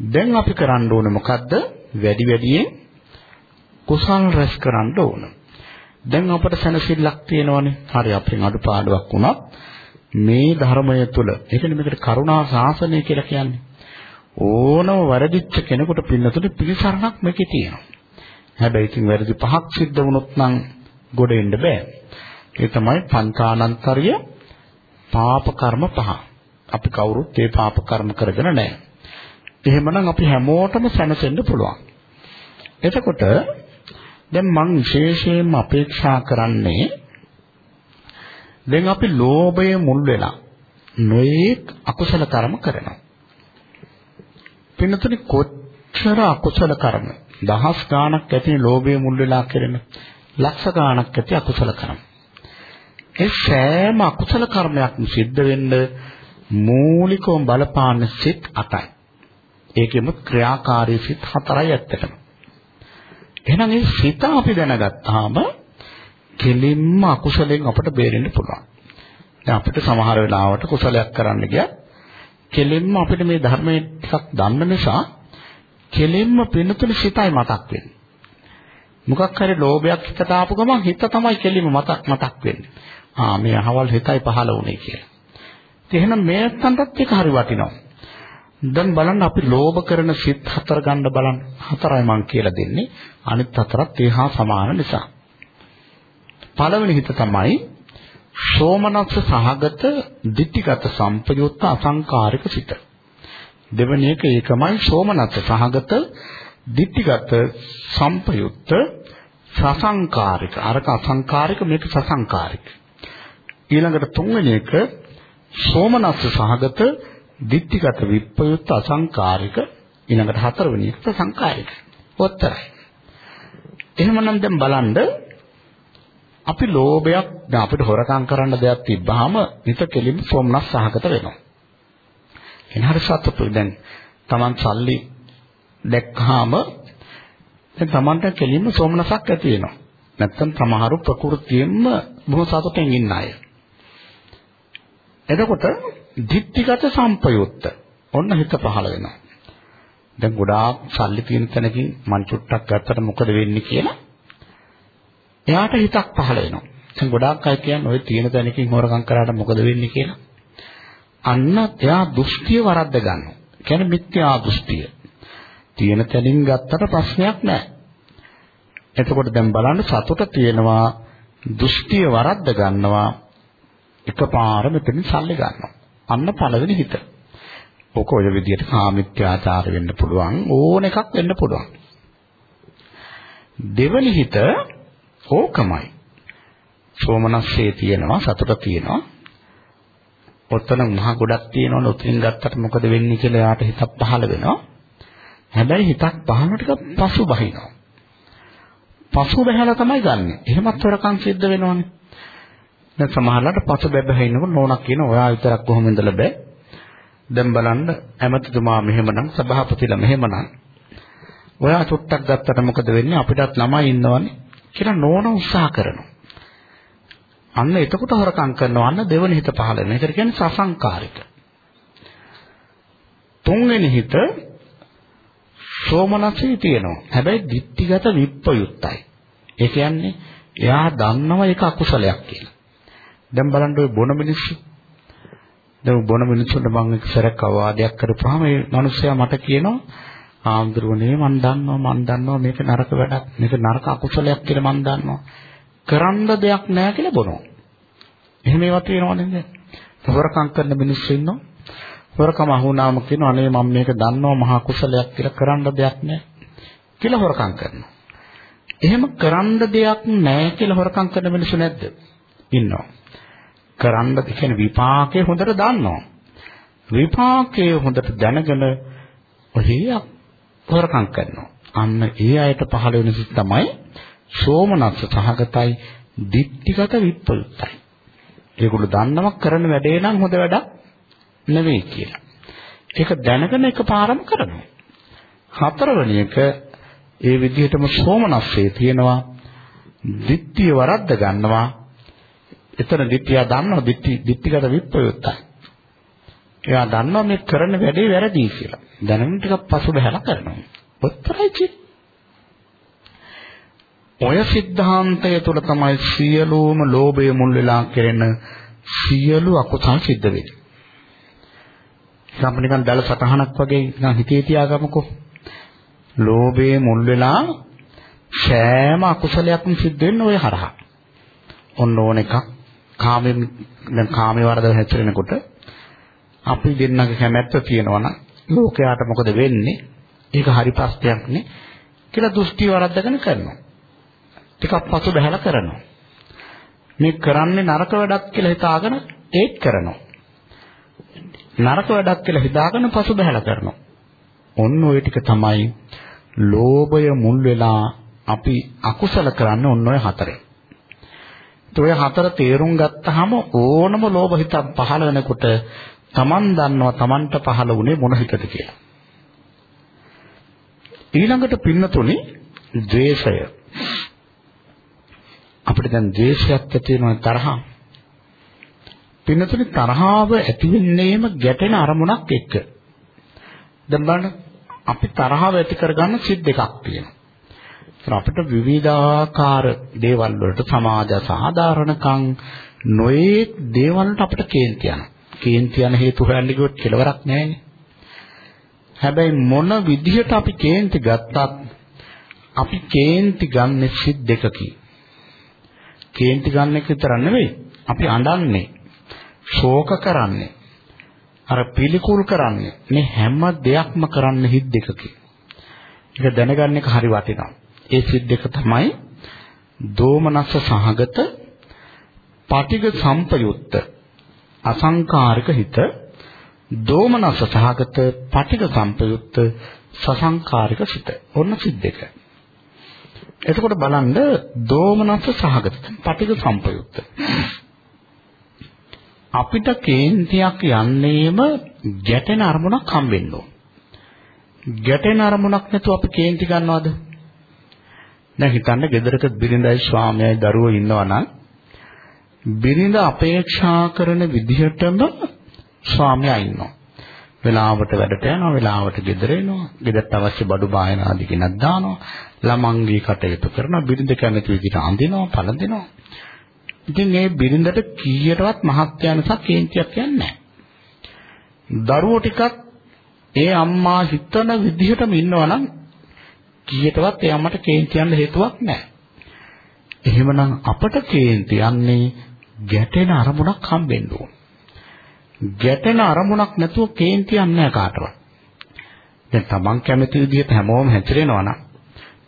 දැන් අපි කරන්න ඕනේ මොකද්ද? වැඩි වැඩියෙන් කුසල් රැස් කරන්න ඕන. දැන් අපට සැනසෙල්ලක් තියෙනවනේ. හරි අපෙන් අඩුපාඩුවක් වුණත් මේ ධර්මය තුළ ඒ කියන්නේ මේකට කරුණා ශාසනය කියලා කියන්නේ. ඕනම වැරදිච්ච කෙනෙකුට පින්නතුට පිළිසරණක් මේකේ තියෙනවා. හැබැයි ඉතින් වැරදි පහක් සිද්ධ වුණොත් නම් ගොඩ එන්න බෑ. ඒ තමයි පංචානන්තරිය පාප කර්ම පහ. අපි කවුරුත් ඒ පාප කර්ම කරගෙන නැහැ. එහෙමනම් අපි හැමෝටම සැනසෙන්න පුළුවන්. එතකොට දැන් මම විශේෂයෙන්ම අපේක්ෂා කරන්නේ දැන් අපි ලෝභය මුල් වෙලා නොයේක් අකුසල කර්ම කරනවා. පින්නතුනි කොච්චර අකුසල කර්ම දහස් ගාණක් ඇති ලෝභය මුල් වෙලා කරන ලක්ෂ ගාණක් ඇති අකුසල කර්ම. ඒ සෑම අකුසල කර්මයක්ම සිද්ධ වෙන්න මූලිකවම බලපාන සිත් 8යි. ඒකෙම ක්‍රියාකාරී සිත් 4යි ඇත්තටම. එහෙනම් මේ සිත අපි දැනගත්තාම කෙලින්ම අකුසලෙන් අපට බේරෙන්න පුළුවන්. දැන් අපිට සමහර වෙලාවට කුසලයක් කරන්න ගියත් කෙලින්ම අපිට මේ ධර්මයේ ටිකක් දන්න නිසා කෙලින්ම පින්නතුනේ සිතයි මතක් වෙන්නේ. මොකක් හරි ලෝභයක් හිතට ආපු ගමන් හිත තමයි කෙලින්ම මතක් මතක් වෙන්නේ. ආ මේ අහවල් හිතයි පහළ වුණේ කියලා. එහෙනම් මේ නැත්තන්ටත් ඒක හරි වටිනවා. දැන් බලන්න අපි ලෝභ කරන සිත් හතර ගන්න බලන්න. හතරයි මං කියලා දෙන්නේ. අනිත් හතරත් ඒ හා සමාන නිසා. පළවෙනි හිත තමයි සෝමනස්ස සහගත ditthිගත සම්පයුත්ත අසංකාරික සිත. දෙවෙනි එක ඒකමයි සෝමනස්ස සහගත ditthිගත සම්පයුත්ත සසංකාරික. අරක අසංකාරික මේක සසංකාරික. ඊළඟට තුන්වෙනි එක සෝමනස්ස සහගත ditthිගත විප්පයුත් අසංකාරික ඊළඟට හතරවෙනි එක සංකාරික. ඔච්චරයි. එහෙමනම් දැන් බලන්න අපි ලෝභයක් දැන් අපිට හොරකම් කරන්න දෙයක් තිබ්බහම නිත කෙලින් සෝමනස් සහගත වෙනවා. එනහර සතුටු දැන් Taman සල්ලි දැක්කහම දැන් Tamanට කෙලින්ම සෝමනසක් ඇති වෙනවා. නැත්තම් සමහරු ප්‍රകൃතියෙන්ම බොහෝ සතුටින් ඉන්න අය. එතකොට ditthිගත සම්පයුත්ත ඔන්න හිත පහළ වෙනවා. දැන් ගොඩාක් සල්ලි තියෙන තැනකින් මං චුට්ටක් ගත්තට මොකද වෙන්නේ කියලා එයාට හිතක් පහළ වෙනවා. දැන් ගොඩාක් අය කියන්නේ ඔය තියෙන තැනකින් හොරකම් කරාට මොකද වෙන්නේ කියලා. අන්න එයා දෘෂ්ටිය වරද්ද ගන්නවා. කියන්නේ මිත්‍යා දෘෂ්ටිය. තියෙන තැනින් ගත්තට ප්‍රශ්නයක් නැහැ. එතකොට දැන් බලන්න සතුට තියෙනවා දෘෂ්ටිය වරද්ද ගන්නවා එකපාර මෙතනින් සල්ලි ගන්නවා. අන්න පළවෙනි හිත. ඔක ඔය විදිහට කාමිත්‍යාචාර වෙන්න පුළුවන් ඕන එකක් වෙන්න පුළුවන්. දෙවනි හිත ඕකමයි. සෝමනස්සේ තියෙනවා සතුට තියෙනවා. ඔතන මහ ගොඩක් තියෙනවනේ ඔතනින් ගත්තට මොකද වෙන්නේ කියලා යාට හිතක් පහළ වෙනවා. හැබැයි හිතක් පහළ ටික පසු බහිනවා. පසු බහැලා තමයි ගන්නෙ. එහෙමත් හොරකම් සිද්ධ වෙනවනේ. දැන් සමහරවිට පසු බැබෑ ඉන්නකොට නෝනක් කියන ඔයා විතරක් කොහොම ඉඳලා බෑ. දැන් බලන්න ඇමතිතුමා මෙහෙමනම් සභාපතිලා මෙහෙමනම් ඔයා චුට්ටක් ගත්තට මොකද වෙන්නේ අපිටත් ළමයි ඉන්නවනේ කියලා නෝන උත්සාහ කරනවා. අන්න එතකොට හොරකම් කරනවා අන්න දෙවෙනි හිත පහළ වෙනවා. ඒකට කියන්නේ සසංකාරික. තුන්වෙනි හිත සෝමනස්සේ තියෙනවා. හැබැයි ditthිගත විප්පයුත්තයි. ඒ කියන්නේ එයා දන්නවා ඒක අකුසලයක් කියලා. දැන් බලන්න ඔය බොන මිනිස්සු. දැන් බොන මිනිස්සුන්ට මම එක සැරයක් අවවාදයක් කරපුවාම මේ මිනිස්සයා මට කියනවා ආන්දරුවනේ මන් දන්නවා මන් දන්නවා මේක නරක වැඩක් මේක නරක අකුසලයක් කියලා මන් දන්නවා. කරන්න දෙයක් නැහැ කියලා බොනවා. එහෙම ඒවා තියෙනව නේද? හොරකම් කරන මිනිස්සු ඉන්නවා. හොරකම අහුණාම කියනවා අනේ මම මේක දන්නවා මහා කුසලයක් කියලා කරන්න දෙයක් නැහැ. කියලා හොරකම් කරනවා. එහෙම කරන්න දෙයක් නැහැ කියලා හොරකම් කරන මිනිස්සු නැද්ද? ඉන්නවා. කරන්න කියන්නේ විපාකේ හොඳට දන්නවා විපාකයේ හොඳට දැනගෙන ඔහේ හොරකම් කරනවා. අන්න ඒ අයට පහළ වෙන සිත් තමයි සෝමනස්ස සහගතයි, ditthිගත විප්පයුත්තයි. ඒගොල්ලෝ දන්නව කරන වැඩේ නම් හොඳ වැඩක් නෙවෙයි කියලා. ඒක දැනගෙන එකපාරම කරනවා. හතරවෙනි එක ඒ විදිහටම සෝමනස්සේ තියෙනවා ditthිය වරද්ද ගන්නවා. එතන දිට්ඨියා දන්නවා දිට්ඨි දිට්ඨිගත විප්‍රයුක්තයි. එයා දන්නවා මේ කරන වැඩේ වැරදි කියලා. දැනුම් ටිකක් පසුබැහැලා කරනවා. ඔච්චරයි කියන්නේ. ඔය સિદ્ધාන්තය තුළ තමයි සියලුම ලෝභය මුල් වෙලා කෙරෙන සියලු අකුසල් සිද්ධ වෙන්නේ. සම්පූර්ණ නිකන් දැල සතහනක් වගේ නිකන් හිතේ තියාගමුකෝ. ලෝභයේ මුල් වෙලා සෑම අකුසලයක්ම සිද්ධ වෙන්නේ ওই හරහා. ඔන්න ඕන එකක් කාමයෙන් දැන් කාමයේ වරද හැසිරෙනකොට අපි දෙන්නගේ කැමැත්ත තියෙනවා නම් ලෝකයාට මොකද වෙන්නේ? ඒක හරි ප්‍රශ්නයක් නේ කියලා දෘෂ්ටි වරද්දගෙන කරනවා. ටිකක් පසු බහැලා කරනවා. මේ කරන්නේ නරක වැඩක් කියලා හිතාගෙන ඒත් කරනවා. නරක වැඩක් කියලා හිතාගෙන පසු බහැලා කරනවා. ඔන්න ඔය ටික තමයි ලෝභය මුල් වෙලා අපි අකුසල කරන්නේ ඔන්න ඔය හතරේ. ඔය හතර තේරුම් ගත්තාම ඕනම ලෝභ හිත පහළ වෙනකොට Taman දන්නවා Tamanට පහළ වුණේ මොන හිතද කියලා. ඊළඟට පින්නතුනේ ද්වේෂය. අපිට දැන් ද්වේෂයක් ඇති වෙනවා තරහ. පින්නතුනේ තරහව ඇති වෙන්නේම ගැටෙන අරමුණක් එක්ක. දැන් බලන්න අපි තරහව ඇති කරගන්න සිත් දෙකක් තියෙනවා. අපිට විවිධාකාර දේවල් වලට සමාජ සාධාරණකම් නොයේ දේවල් වලට අපිට කේන්ති යනවා. කේන්ති යන හේතු හොයන්න ගියොත් කෙලවරක් නැහැනේ. හැබැයි මොන විදිහට අපි කේන්ති ගත්තත් අපි කේන්ති ගන්න සිත් දෙකකි. කේන්ති ගන්න එක විතර නෙවෙයි. අපි අඬන්නේ. ශෝක කරන්නේ. අර පිළිකුල් කරන්නේ. මේ හැම දෙයක්ම කරන්න හිත් දෙකකි. ඒක දැනගන්න එක හරි වටිනවා. ඒ සිත් දෙක තමයි දෝමනස්ස සහගත පටිඝ සම්පයුත්ත අසංකාරික හිත දෝමනස්ස සහගත පටිඝ සම්පයුත්ත සසංකාරික සිත. ඔන්න සිත් දෙක. එතකොට බලන්න දෝමනස්ස සහගත පටිඝ සම්පයුත්ත. අපිට කේන්තියක් යන්නේම ගැටෙන අරමුණක් හම්බෙන්න ඕන. ගැටෙන අරමුණක් නැතුව අපි කේන්ති ගන්නවද? දැන් හිතන්න ගෙදරක බිරිඳයි ස්වාමියයි දරුවෝ ඉන්නවා නම් බිරිඳ අපේක්ෂා කරන විදිහටම ස්වාමියා ඉන්නවා. වෙලාවට වැඩට යනවා, වෙලාවට ගෙදර එනවා, ගෙදරට අවශ්‍ය බඩු බායන ආදී කෙනක් දානවා, ළමංගී කටයුතු කරනවා, බිරිඳ කැමති විදිහට අඳිනවා, පළඳිනවා. ඉතින් මේ බිරිඳට කීයටවත් මහත්යනසක් කේන්තියක් යන්නේ නැහැ. දරුවෝ ටිකක් ඒ අම්මා හිතන විදිහටම ඉන්නවනම් කීයටවත් ඒ අම්මට කේන්ති යන්න හේතුවක් නැහැ. එහෙමනම් අපට කේන්ති යන්නේ ගැටෙන අරමුණක් හම්බෙන්න ඕන. ගැටෙන අරමුණක් නැතුව කේන්ති යන්නේ නැහැ කාටවත්. දැන් තමන් කැමති විදිහට හැමෝම හැසිරෙනවා නම්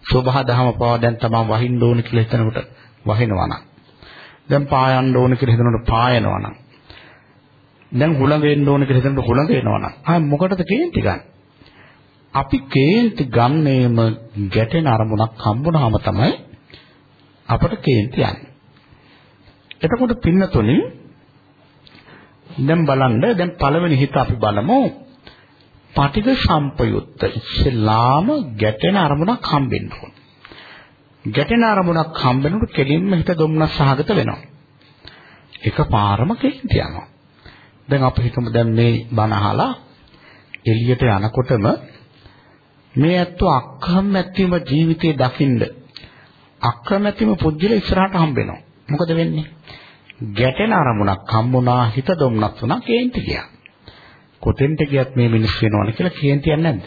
සෝභා දහම පවා දැන් තමන් වහින්න ඕන කියලා හිතනකොට වහිනවා නම් දැන් පායන්න ඕන කියලා හිතනකොට පායනවා නම් දැන් හුළඟ වෙන්න ඕන කියලා හිතනකොට හුළඟ වෙනවා නම් ආ මොකටද කේන්ති ගන්න? අපි කේන්ති ගන්නේම ගැටෙන අරමුණක් හම්බුනහම තමයි අපට කේන්ති යන්නේ. එතකොට පින්නතුනි දැන් බලන්න දැන් පළවෙනි හිත අපි බලමු පටිඝ සම්පයුත්ත ඉස්සෙල්ලාම ගැටෙන අරමුණක් හම්බෙන්න ඕන. ගැටෙන අරමුණක් හම්බෙනකොට කෙලින්ම හිත දුම්නස් සහගත වෙනවා. එකපාරම කේන්ති යනවා. දැන් අපි හිතමු දැන් මේ බණ අහලා එළියට යනකොටම මේ ඇත්තෝ අක්කමැතිම ජීවිතේ දකින්න අක්කමැතිම පුජ්‍යල ඉස්සරහට හම්බෙනවා. මොකද වෙන්නේ? ගැටෙන අරමුණක් හම්බුණා හිත දුම්නස් වුණා කේන්ති ගියා. කොතෙන්ට ගියත් මේ මිනිස් වෙනවනේ කියලා කේන්ති යන්නේ නැද්ද?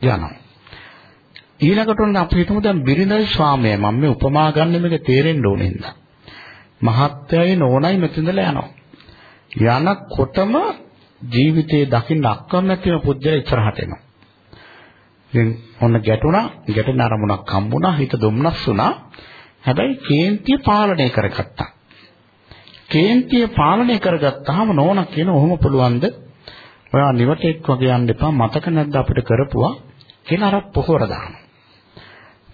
යනවා. ඊළඟට උන් අපි හිතමු දැන් බිරිඳයි ස්වාමියයි මම මේ උපමා ගන්න මේක තේරෙන්න ඕනේ නේද? මහත්යයි නෝනයි මෙතනදලා යනවා. යනකොටම ජීවිතේ දකින්න අක්කමැතිම පුජ්‍යල ඉස්සරහට එනවා. ඉතින් ඔන්න ගැටුණා, ගැටෙන අරමුණක් හම්බුණා, හිත දුම්නස් වුණා. හැබැයි කේන්තිය පාලනය කරගත්තා. කේන්තිය පාලනය කරගත්තාම නෝන කියන ඔහොම පුළුවන්ද? ඔයා නිවටෙක් වගේ යන්න එපා මතක නැද්ද අපිට කරපුවා කියලා අර පොහොර දානවා.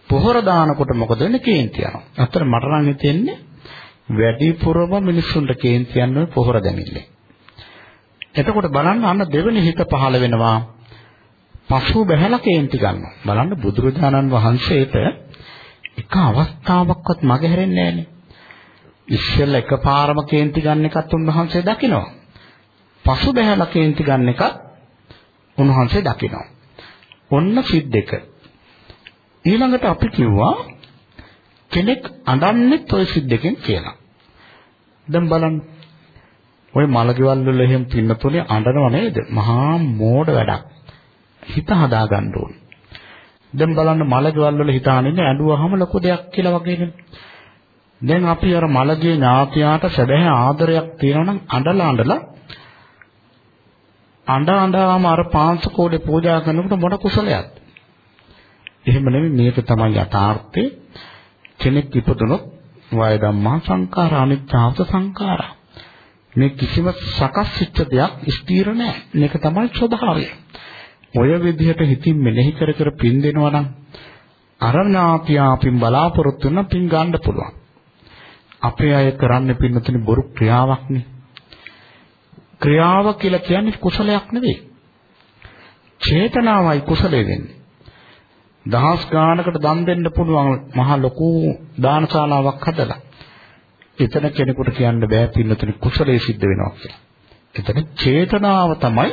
පොහොර දානකොට මොකද වෙන්නේ කේන්ති යනවා. අතර මට නම් හිතෙන්නේ වැඩිපුරම මිනිස්සුන්ට කේන්ති යන්නේ පොහොර දැමිල්ලේ. එතකොට බලන්න අන්න දෙවෙනි හිත පහළ වෙනවා. පසු බැහැලා කේන්ති ගන්නවා. බලන්න බුදුරජාණන් වහන්සේට එක අවස්ථාවක්වත් මගහැරෙන්නේ නැහැනේ. ඉස්සෙල්ලා එකපාරම කේන්ති ගන්න එකත් උන්වහන්සේ දකිනවා. පසු බැහැලා කේන්ති ගන්න එකත් උන්වහන්සේ දකිනවා. ඔන්න සිත් දෙක. ඊළඟට අපි කිව්වා කෙනෙක් අඬන්නේ toy සිත් දෙකෙන් කියලා. දැන් බලන්න ඔය මලගෙවල් වල එහෙම පින්නතුනේ අඬනව නේද? මහා මෝඩ වැඩක්. හිත හදා ගන්න ඕනේ. දැන් බලන්න මලකෙවල් වල හිතානින්නේ ඇඬුවාම ලොකු දෙයක් කියලා වගේනේ. දැන් අපි අර මලගේ ඥාතියාට සැබෑ ආදරයක් තියෙනවා නම් අඬලා අඬලා අඬ අඬාම අර පාංශකෝඩේ පූජා කරනකොට මොන කුසලයක්ද? එහෙම නෙමෙයි මේක තමයි යථාර්ථය. කෙනෙක් ඉපදුනොත් වය ධම්මා සංඛාර අනිත්‍යවත සංඛාරා. මේ කිසිම සකස් වෙච්ච දෙයක් ස්ථිර නැහැ. මේක තමයි ස්වභාවය. ඔය විදිහට හිතින් මෙනෙහි කර කර පින් දෙනවා නම් අරණාපියාපින් බලාපොරොත්තු වෙන පින් ගන්න පුළුවන්. අපේ අය කරන්න පින්නතුනි බොරු ක්‍රියාවක්නේ. ක්‍රියාව කියලා කියන්නේ කුසලයක් නෙවෙයි. චේතනාවයි කුසලයේ වෙන්නේ. දහස් ගානකට දන් දෙන්න පුළුවන් මහ ලොකු දානශාලාවක් හදලා. එතන කෙනෙකුට කියන්න බෑ පින්නතුනි කුසලයේ සිද්ධ වෙනවා කියලා. එතන චේතනාව තමයි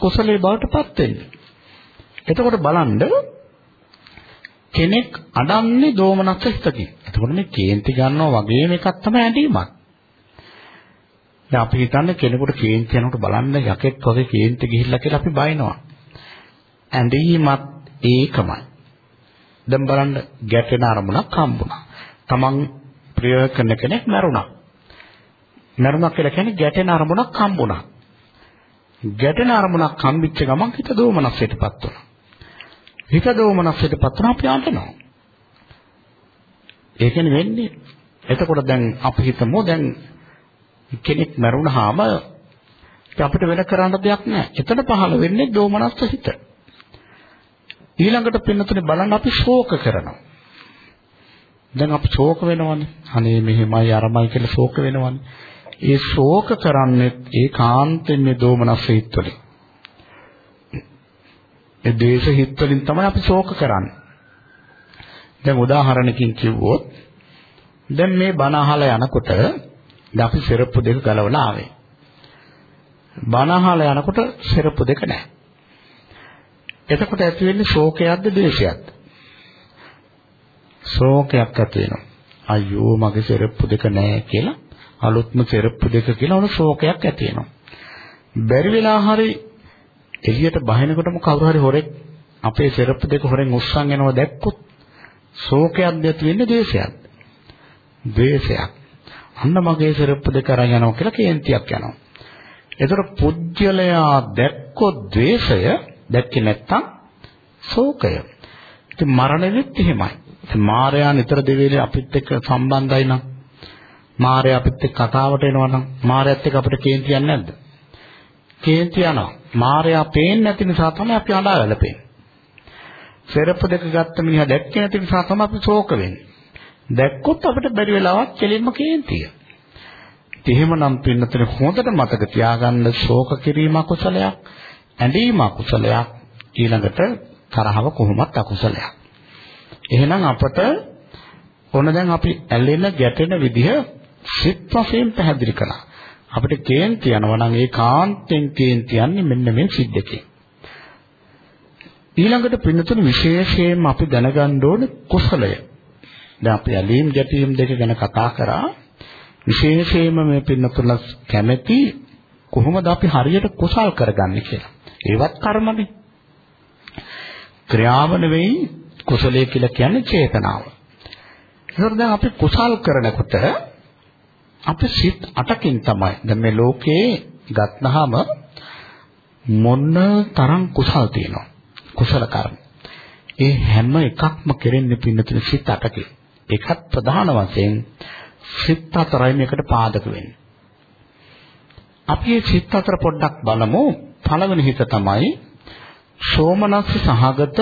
කුසලයේ බවට පත් වෙන්නේ. එතකොට බලන්න කෙනෙක් අඩන්නේ දෝමනස්ස හිතකින්. එතකොට මේ කේන්ති ගන්නවා වගේම එකක් තමයි ඇඬීමක්. දැන් අපි හිතන්නේ කෙනෙකුට කේන්ති යනකොට බලන්න යකෙක් වගේ කේන්ති ගිහිල්ලා කියලා අපි බයනවා. ඇඳීමත් ඒකමයි. දැන් බලන්න ගැටෙන අරමුණක් හම්බුණා. Taman ප්‍රිය කරන කෙනෙක් මරුණා. මරුණා කියලා කියන්නේ ගැටෙන අරමුණක් හම්බුණා. ගැටෙන අරමුණක් හම්බෙච්ච ගමන් හිත දෝමනස්සයටපත් වෙනවා. හිත දෝමනස්සයටපත් වෙනවා අපි අඬනවා. ඒකනේ වෙන්නේ. එතකොට දැන් අපි හිතමු දැන් කෙනෙක් මරුණාම අපිට වෙන කරන්න දෙයක් නැහැ. එතන පහළ වෙන්නේ දෝමනස්ස හිත. ඊළඟට පින්නතුනේ බලන්න අපි ශෝක කරනවා. දැන් අපි ශෝක වෙනවනේ. අනේ මෙහෙමයි අරමයි කියලා ශෝක වෙනවනේ. ඒ ශෝක කරන්නේ ඒකාන්තයෙන් මේ දෝමනස්ස හිත්වලින්. ඒ දේශ හිත්වලින් තමයි අපි ශෝක කරන්නේ. දැන් උදාහරණකින් කිව්වොත් දැන් මේ බණ අහලා යනකොට දැන් අපි සෙරප්පු දෙක ගලවලා ආවේ. බණ අහලා යනකොට සෙරප්පු දෙක නැහැ. එතකොට ඇති වෙන්නේ ශෝකයක්ද ද්වේෂයක්ද? ශෝකයක් ඇති වෙනවා. අයියෝ මගේ සෙරප්පු දෙක නැහැ කියලා අලුත්ම සෙරප්පු දෙක කියලා උන ශෝකයක් ඇති වෙනවා. බැරි වෙලා හරි එළියට බහිනකොටම කවුරු හරි හොරෙක් අපේ සෙරප්පු දෙක හොරෙන් උස්සන් යනවා දැක්කොත් ශෝකයක්ද ඇති වෙන්නේ ද්වේෂයක්ද? ද්වේෂයක්. අන්න මගේ සෙරප්පු දෙක අරන් යනවා කියලා කේන්තියක් යනවා. ඒතර පුජ්‍යලයා දැක්කොත් ද්වේෂය දැක්කේ නැත්තම් ශෝකය. ඉතින් මරණෙත් එහෙමයි. ඉතින් මායя නිතර දෙවිලේ අපිත් එක්ක සම්බන්ධයි නම් මායя අපිත් එක්ක කතාවට එනවා නම් මායත් එක්ක අපිට කේන්තියක් නැද්ද? කේන්ති යනවා. මායя පේන්නේ නැති නිසා තමයි අපි අඬාවැළ පේන්නේ. සෙරප්පු දෙක ගත්ත මිනිහා දැක්කේ නැති නිසා තමයි අපි ශෝක වෙන්නේ. දැක්කොත් අපිට බැරි වෙලාවක් කෙලින්ම කේන්තිය. එහෙමනම් පින්නතේ හොඳට මතක තියාගන්න ශෝක කිරීම අකුසලයක්, ඇඬීම අකුසලයක්, ඊළඟට තරහව කොහොමත් අකුසලයක්. එහෙනම් අපට ඕන දැන් අපි ඇලෙන ගැටෙන විදිහ සිත් වශයෙන් පැහැදිලි කළා. අපිට කේන්ති යනවා නම් ඒ කාන්තෙන් කේන්ති යන්නේ මෙන්න මේ සිද්දකේ. ඊළඟට පින්නතුන විශේෂයෙන්ම අපි දැනගන්න ඕනේ කුසලය. දැන් අපි ඇලීම් ගැටීම් දෙක ගැන කතා කරා. විශේෂයෙන්ම මේ පින්නතුල කැමැති කොහොමද අපි හරියට කුසල් කරගන්නේ කියලා. ඒවත් කර්මනේ. ක්‍රියාව නෙවෙයි කුසලයේ කියලා කියන්නේ චේතනාව. ඒකට දැන් අපි කුසල් කරනකොට අපි සිත් අටකින් තමයි දැන් මේ ලෝකේ ගත්නහම මොන තරම් කුසල් තියෙනවා. කුසල කර්ම. ඒ හැම එකක්ම කෙරෙන්නේ පින්නතුන සිත් අටකින්. ඒකත් ප්‍රධාන වශයෙන් සිත් හතරයි මේකට පාදක වෙන්නේ. අපි මේ සිත් හතර පොඩ්ඩක් බලමු. පළවෙනි හිත තමයි සෝමනස්ස සහගත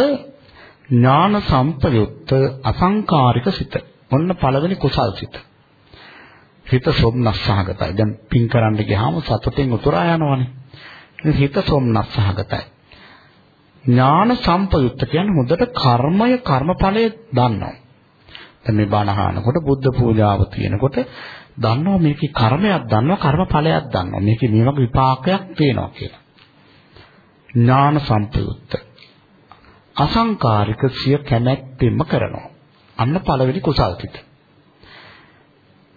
ඥාන සම්පයුක්ත අසංකාරික සිත. ඔන්න පළවෙනි කුසල් සිත. හිත සෝමනස්ස සහගතයි. දැන් පින් කරන්න ගියාම සතුටින් උතුරා යනවනේ. ඉතින් හිත සෝමනස්ස සහගතයි. ඥාන සම්පයුක්ත කියන්නේ හොඳට කර්මය කර්මඵලයේ දන්නවා. දැන් මේ බණ අහනකොට බුද්ධ පූජාව තියෙනකොට දන්නවා මේකේ කර්මයක් දන්නවා කර්මඵලයක් දන්නවා මේකේ මේ වගේ විපාකයක් තියෙනවා කියලා. ඥාන සම්පයුක්ත අසංකාරික සිය කැමැත්තෙන්ම කරනවා. අන්න පළවෙනි කුසල් සිත.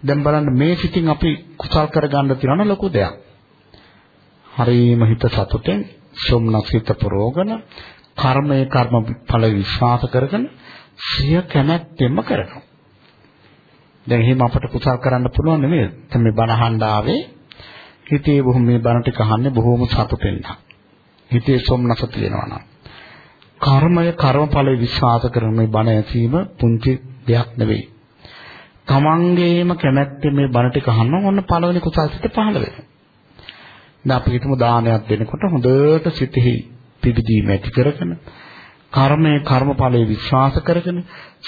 දැන් බලන්න මේ සිතින් අපි කුසල් කරගන්න තියෙන ලොකු දෙයක්. හරීම හිත සතුටෙන් සොම්නසිත ප්‍රෝගන කර්මයේ කර්මඵල විශ්වාස කරගෙන සිය කැමැත්තෙන්ම කරනවා. දැන් එහෙම අපට කුසල් කරන්න පුළුවන් නෙමෙයි. දැන් මේ බණ අහන්න ආවේ හිතේ බොහොම මේ බණ ටික අහන්නේ බොහොම සතුටින්. හිතේ සොම්නස තියෙනවා නම්. කර්මය කර්මඵල විශ්වාස කරන මේ බණ ඇසීම පුංචි දෙයක් නෙවෙයි. තමන්ගේම කැමැත්තෙන් මේ බණ ටික අහනවා ඔන්න පළවෙනි කුසල් සිත පහළ වෙනවා. දැන් අපි හිතමු දානයක් දෙනකොට හොඳට සිතෙහි පිබිදීම ඇති කරගෙන කර්මයේ කර්මඵලයේ විශ්වාස කරගෙන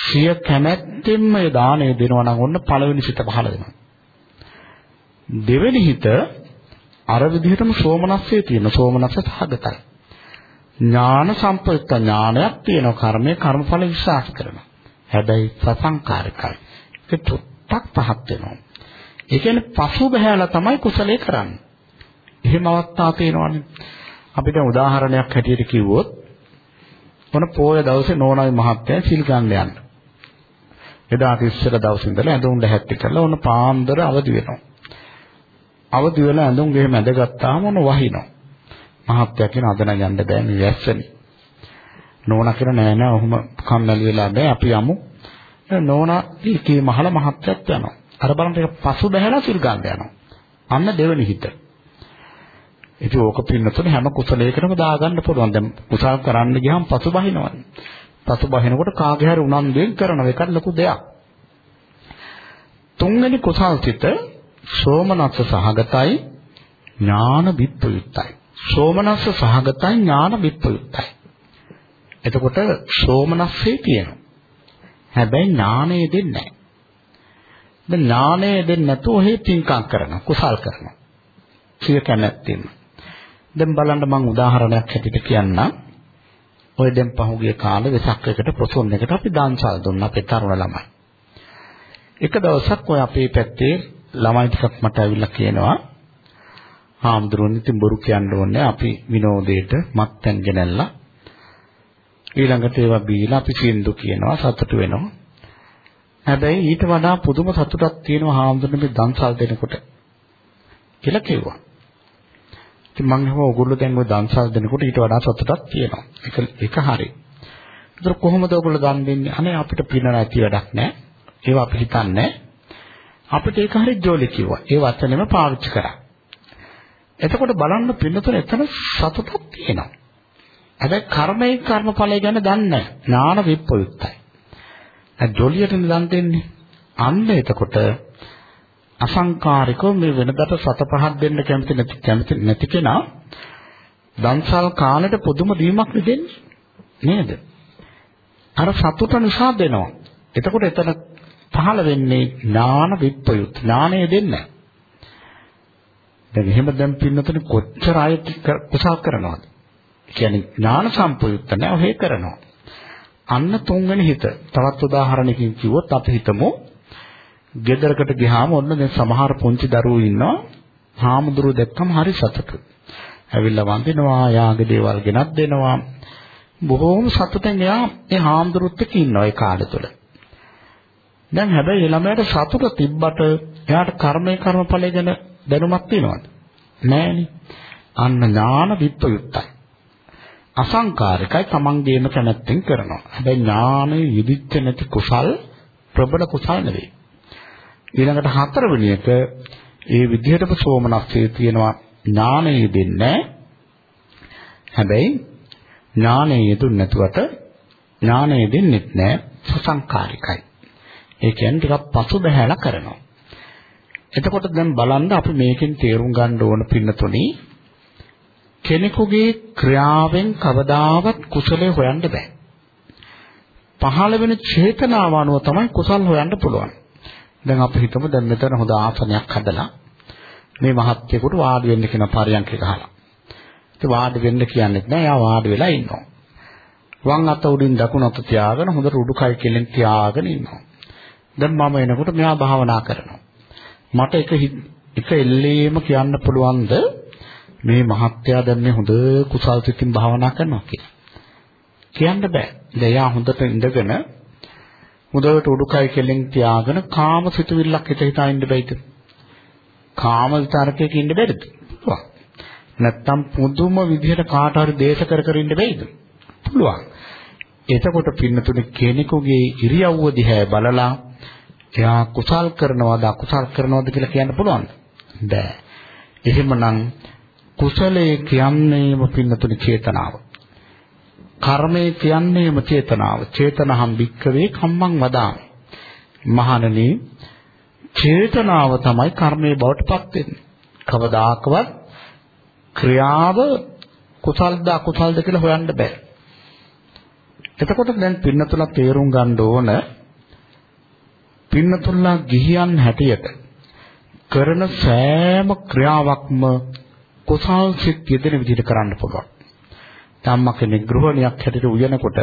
සිය කැමැත්තෙන්ම ඒ දාණය දෙනවා නම් ඔන්න පළවෙනි සිත පහළ වෙනවා. දෙවෙනි හිත අර විදිහටම සෝමනස්සේ තියෙන සෝමනස්ස සහගතයි. ඥාන සම්ප්‍රයුක්ත ඥානයක් තියෙනවා කර්මයේ කර්මඵල විශ්වාස කරනවා. හැබැයි සසංකාරිකයි. ඒක චුට්ටක් පහත් වෙනවා. ඒ කියන්නේ පසු බහැලා තමයි කුසලයේ කරන්නේ. එහෙම අවස්ථා තියෙනවානේ. අපි දැන් උදාහරණයක් හැටියට කිව්වොත් මොන පොය දවසේ නෝනායි මහත්තයා සිල් ගන්න යන්න. එදාට ඉස්සර දවසේ ඉඳලා ඇඳුම් දැහැත්ති කරලා ඔන්න පාන්දර අවදි වෙනවා. අවදි වෙලා ඇඳුම් ගෙහෙම ඇඳගත්තාම ඔන්න වහිනවා. මහත්තයා කියන අද නම් යන්න බෑ මේ වැස්සනේ. නෝනා කියලා නෑ නෑ ඔහොම කම්මැලි වෙලා බෑ අපි යමු. නෝනා කී මහල මහත්යත් යනවා. අර බලන්න ඒක පසු බහැලා සිල් ගන්න යනවා. අන්න දෙවෙනි හිත. ඉතින් ඕක පින්නතුනේ හැම කුසලයකටම දාගන්න පුළුවන්. දැන් කුසල් කරන්න ගියාම පසු බහිනවනේ. පසු බහිනකොට කාගේ හරි උනන්දුවෙන් කරන එක ලොකු දෙයක්. තුන්වෙනි කුසල් සිත සෝමනස්ස සහගතයි ඥාන විප්‍රයුක්තයි. සෝමනස්ස සහගතයි ඥාන විප්‍රයුක්තයි. එතකොට සෝමනස්සේ තියෙනවා. හැබැයි ඥානය දෙන්නේ නැහැ. දැන් ඥානය දෙන්නේ නැතුව ඔහේ පින්කම් කරනවා කුසල් කරනවා. සිය කැමැත්තෙන්. දැන් බලන්න මම උදාහරණයක් හැටියට කියන්නම්. ඔය දැන් පහුගිය කාලේ වෙසක් එකට ප්‍රසොන් එකට අපි දාන්සල් දුන්නා අපේ තරුණ ළමයි. එක දවසක් ඔය අපේ පැත්තේ ළමයි ටිකක් මට ඇවිල්ලා කියනවා හාමුදුරුවනේ ඉතින් බොරු කියන්න ඕනේ අපි විනෝදයට මත්පැන් ගෙනල්ලා ඊළඟට ඒවා බීලා අපි සින්දු කියනවා සතුටු වෙනවා හැබැයි ඊට වඩා පුදුම සතුටක් තියෙනවා හාමුදුරනේ මේ දන්සල් දෙනකොට කියලා කිව්වා. ඉතින් මම හිතුවා ඕගොල්ලෝ දැන් ওই දන්සල් දෙනකොට ඊට වඩා සතුටක් තියෙනවා. ඒක ඒක හරි. ඒතර කොහොමද ඕගොල්ලෝ දන් දෙන්නේ? අනේ අපිට පින නැති වැඩක් නැහැ. ඒවා අපි හිතන්නේ අපිට ඒක හරි ජෝලි කිව්වා. ඒ වචනේම පාවිච්චි කරා. එතකොට බලන්න පින්නතර එතන සතුටක් තියෙනවා. හැබැයි කර්මයේ කර්මඵලය ගැන දන්නේ නැහැ. ඥාන විප්‍රයුක්තයි. දැන් ජොලියට නිදන් දෙන්නේ. අන්න එතකොට අසංකාරිකව මේ වෙනදට සත පහක් දෙන්න කැමති නැති කැමති නැති කෙනා දන්සල් කාලෙට පුදුම දීමක් දෙන්නේ නේද? අර සතුට නිසා දෙනවා. එතකොට එතන පහළ වෙන්නේ ඥාන විප්‍රයුත් ඥානය දෙන්නේ දැන් එහෙම දැන් පින්නතන කොච්චර අය කුසල් කරනවද? කියන්නේ ඥාන සම්ප්‍රයුක්ත නැහැ ඔහෙ කරනවා. අන්න තුන්වෙනි හිත. තවත් උදාහරණයකින් කිව්වොත් අපි හිතමු ගෙදරකට ගියාම ඔන්න දැන් සමහර පුංචි දරුවෝ ඉන්නවා. හාමුදුරුවෝ දැක්කම හරි සතුටුයි. ඇවිල්ලා වඳිනවා, යාගේ දේවල් ගෙනත් දෙනවා. බොහෝම සතුටෙන් එයා ඒ හාමුදුරුවොත් එක්ක ඉන්නවා ඒ කාලය තුල. දැන් හැබැයි ඒ ළමයාට සතුට තිබ්බට එයාට කර්මයේ කර්මඵලය ගැන දැනුමක් තියෙනවද? නෑනේ. අන්න ඥාන විප්‍රයුක්තයි. අසංකාරිකයි තමන්ගේම කැමැත්තෙන් කරනවා. හැබැයි ඥානෙ යුදිච්ච නැති කුසල් ප්‍රබල කුසල් නෙවෙයි. ඊළඟට හතරවෙනි එක ඒ විදිහටම සෝමනස්සේ තියෙනවා ඥානෙ දෙන්නේ හැබැයි ඥානෙ යෙදුන් නැතුවට ඥානෙ දෙන්නෙත් නෑ සසංකාරිකයි. ඒ කියන්නේ ටිකක් පසු බහැලා කරනවා. එතකොට දැන් බලන්න අපි මේකෙන් තේරුම් ගන්න ඕන පින්නතුණී කෙනෙකුගේ ක්‍රියාවෙන් කවදාවත් කුසලයේ හොයන්න බෑ. පහළ වෙන චේතනාව අනුව තමයි කුසල් හොයන්න පුළුවන්. දැන් අපි හිතමු දැන් මෙතන හොඳ ආසනයක් හදලා මේ මහත්යෙකුට වාඩි වෙන්න කියන පරියන්ක ගහලා. ඉතින් වාඩි වෙන්න කියන්නේත් නෑ. එයා වාඩි වෙලා ඉන්නවා. වම් අත උඩින් දකුණු අත තියාගෙන හොඳට උඩුකය කෙලෙන් තියාගෙන ඉන්නවා. දැන් මම එනකොට මෙයා භාවනා කරනවා. මට එක එක එල්ලේම කියන්න පුළුවන්ද මේ මහත්යා දැන් මේ හොඳ කුසල් සිතින් භාවනා කරනවා කියලා. කියන්න බෑ. දැන් යා හොඳට ඉඳගෙන හොඳට උඩුකය කෙලින් තියාගෙන කාම සිතුවිල්ලක් හිත හිතා ඉන්න බෑද? කාම විතරකයක ඉන්න බැරිද? පුළුවන්. නැත්තම් පුදුම විදිහට කාට හරි දේශ කර කර ඉන්න බෑද? පුළුවන්. එතකොට පින්නතුනේ කෙනෙකුගේ ඉරියව්ව දිහා බලලා එයා කුසල් කරනවද අකුසල් කරනවද කියලා කියන්න පුළුවන්ද? බෑ. එහෙමනම් කුසලයේ කියන්නේම පින්නතුනි චේතනාව. කර්මයේ කියන්නේම චේතනාව. චේතනහම් වික්කවේ කම්මං වදාමි. මහණනි චේතනාව තමයි කර්මයේ බවට පත් වෙන්නේ. කවදාකවත් ක්‍රියාව කුසල්ද අකුසල්ද කියලා හොයන්න බෑ. එතකොට දැන් පින්නතුලා තේරුම් ගන්න ඕන පින්නතුල්ලා ගිහියන් හැටියට කරන සෑම ක්‍රියාවක්ම කුසල් සිත් යෙදෙන විදිහට කරන්න පුළුවන්. ධම්ම කෙනෙක් ගෘහණියක් හැටියට උයනකොට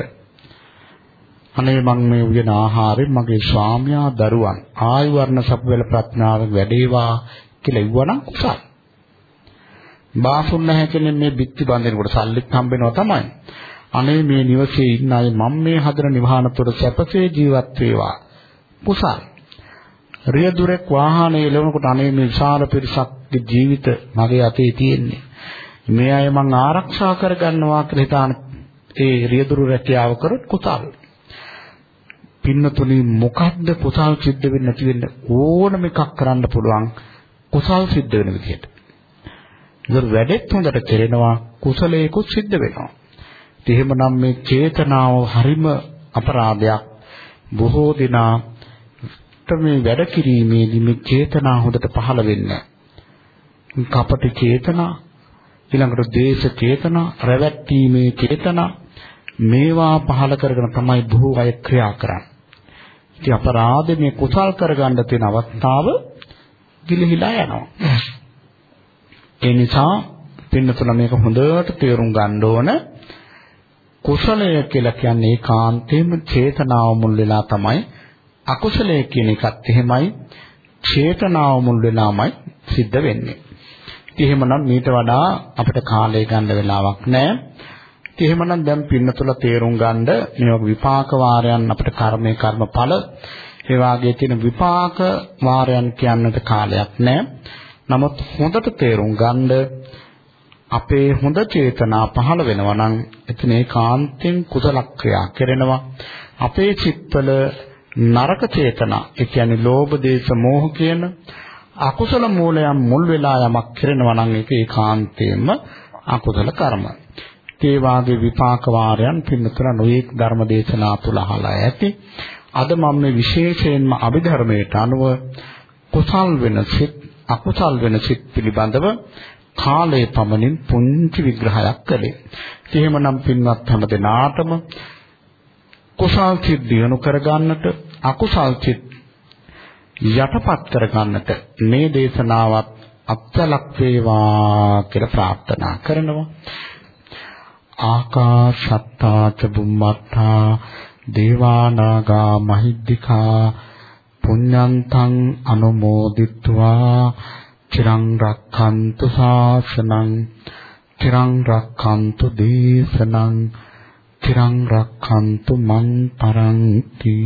අනේ මම මේ උයන ආහාරයෙන් මගේ ස්වාමියා දරුවන් ආයු වර්ණ සප්පවල ප්‍රඥාවෙන් වැඩේවා කියලා ඉවනම් කුසල්. බාසුන් නැහැ කියන්නේ මේ බිත්ති බඳිනකොට සල්ලිත් හම්බෙනවා තමයි. අනේ මේ නිවසේ ඉන්න අය මම මේ හදන නිවහන තුර සැපසේ ජීවත් වේවා. කුසල්. රියදුරෙක් වාහනේ එළවනකොට අනේ මේ විශාල පිරිසක්ගේ ජීවිත මගේ අතේ තියෙන්නේ. මේ අය මං ආරක්ෂා කරගන්නවා කියලා හිතාන ඒ රියදුරු රැකියාව කරොත් කුසල්. පින්නතුනි මොකද්ද කුසල් සිද්ධ වෙන්නේ නැති වෙන්න ඕනම එකක් කරන්න පුළුවන් කුසල් සිද්ධ වෙන විදිහට. ඒක වැඩෙත් හොඳට කෙරෙනවා කුසලයකුත් සිද්ධ වෙනවා. ඉතින් එහෙමනම් මේ චේතනාව හරිම අපරාධයක්. බොහෝ දිනා මේ වැඩ කිරීමේදී මේ චේතනා හොඳට පහළ වෙන්නේ කපටි චේතනා ඊළඟට දේශ චේතනා රැවැටීමේ චේතනා මේවා පහළ කරගෙන තමයි බොහෝ අය ක්‍රියා කරන්නේ. ඉතින් අපරාධ මේ කුසල් කරගන්න තියෙන අවස්ථාව ගිලිහිලා යනවා. ඒ නිසා පින්නතුන මේක හොඳට තේරුම් ගන්න ඕන කුසලය කියලා කියන්නේ ඒකාන්තයෙන්ම චේතනාව මුල් වෙලා තමයි අකුසලය කියන එකත් එහෙමයි චේතනාව මුල් වෙලාමයි සිද්ධ වෙන්නේ. ඉතින් එහෙමනම් මීට වඩා අපිට කාලය ගන්න වෙලාවක් නැහැ. ඉතින් එහෙමනම් දැන් පින්නතුල තේරුම් ගන්න මේ විපාක වාරයන් අපිට කර්මයේ කර්මඵල ඒ වාගේ තියෙන විපාක වාරයන් කියන්නට කාලයක් නැහැ. නමුත් හොඳට තේරුම් ගන්න අපේ හොඳ චේතනා පහළ වෙනවා නම් එතන ඒකාන්තයෙන් කුසල ක්‍රියා කරනවා. අපේ චිත්තවල නරක චේතනා, ඒ කියන්නේ ලෝභ, දේශ, මෝහ කියන අකුසල මූලයන් මුල් වෙලා යමක් කරනවා නම් ඒක ඒකාන්තයෙන්ම අකුසල කර්ම. ඒ වාගේ විපාක වාරයන් පින්නතර නොයෙක් ධර්ම දේශනා තුල අහලා ඇති. අද මම මේ විශේෂයෙන්ම අභිධර්මයට අනුව කුසල් වෙන සිත් අකුසල් වෙන සිත් පිළිබඳව කාලයේ පමණින් පුංචි විග්‍රහයක් කළේ. එහෙමනම් පින්වත් හැම දෙනාටම කුසල් සිත් දිනු කරගන්නට අකුසල් සිත් යටපත් කරගන්නට මේ දේශනාවත් අත්ලක් වේවා කියලා ප්‍රාර්ථනා කරනවා. ආකාශත්තා ච බුම්මත්තා දේවානාගා මහිද්దికා පුඤ්ඤන්තං අනුමෝදිත්වා චිරං රක්ඛන්තු ශාසනං චිරං රක්ඛන්තු දේශනං චිරං රක්ඛන්තු මං පරන්ති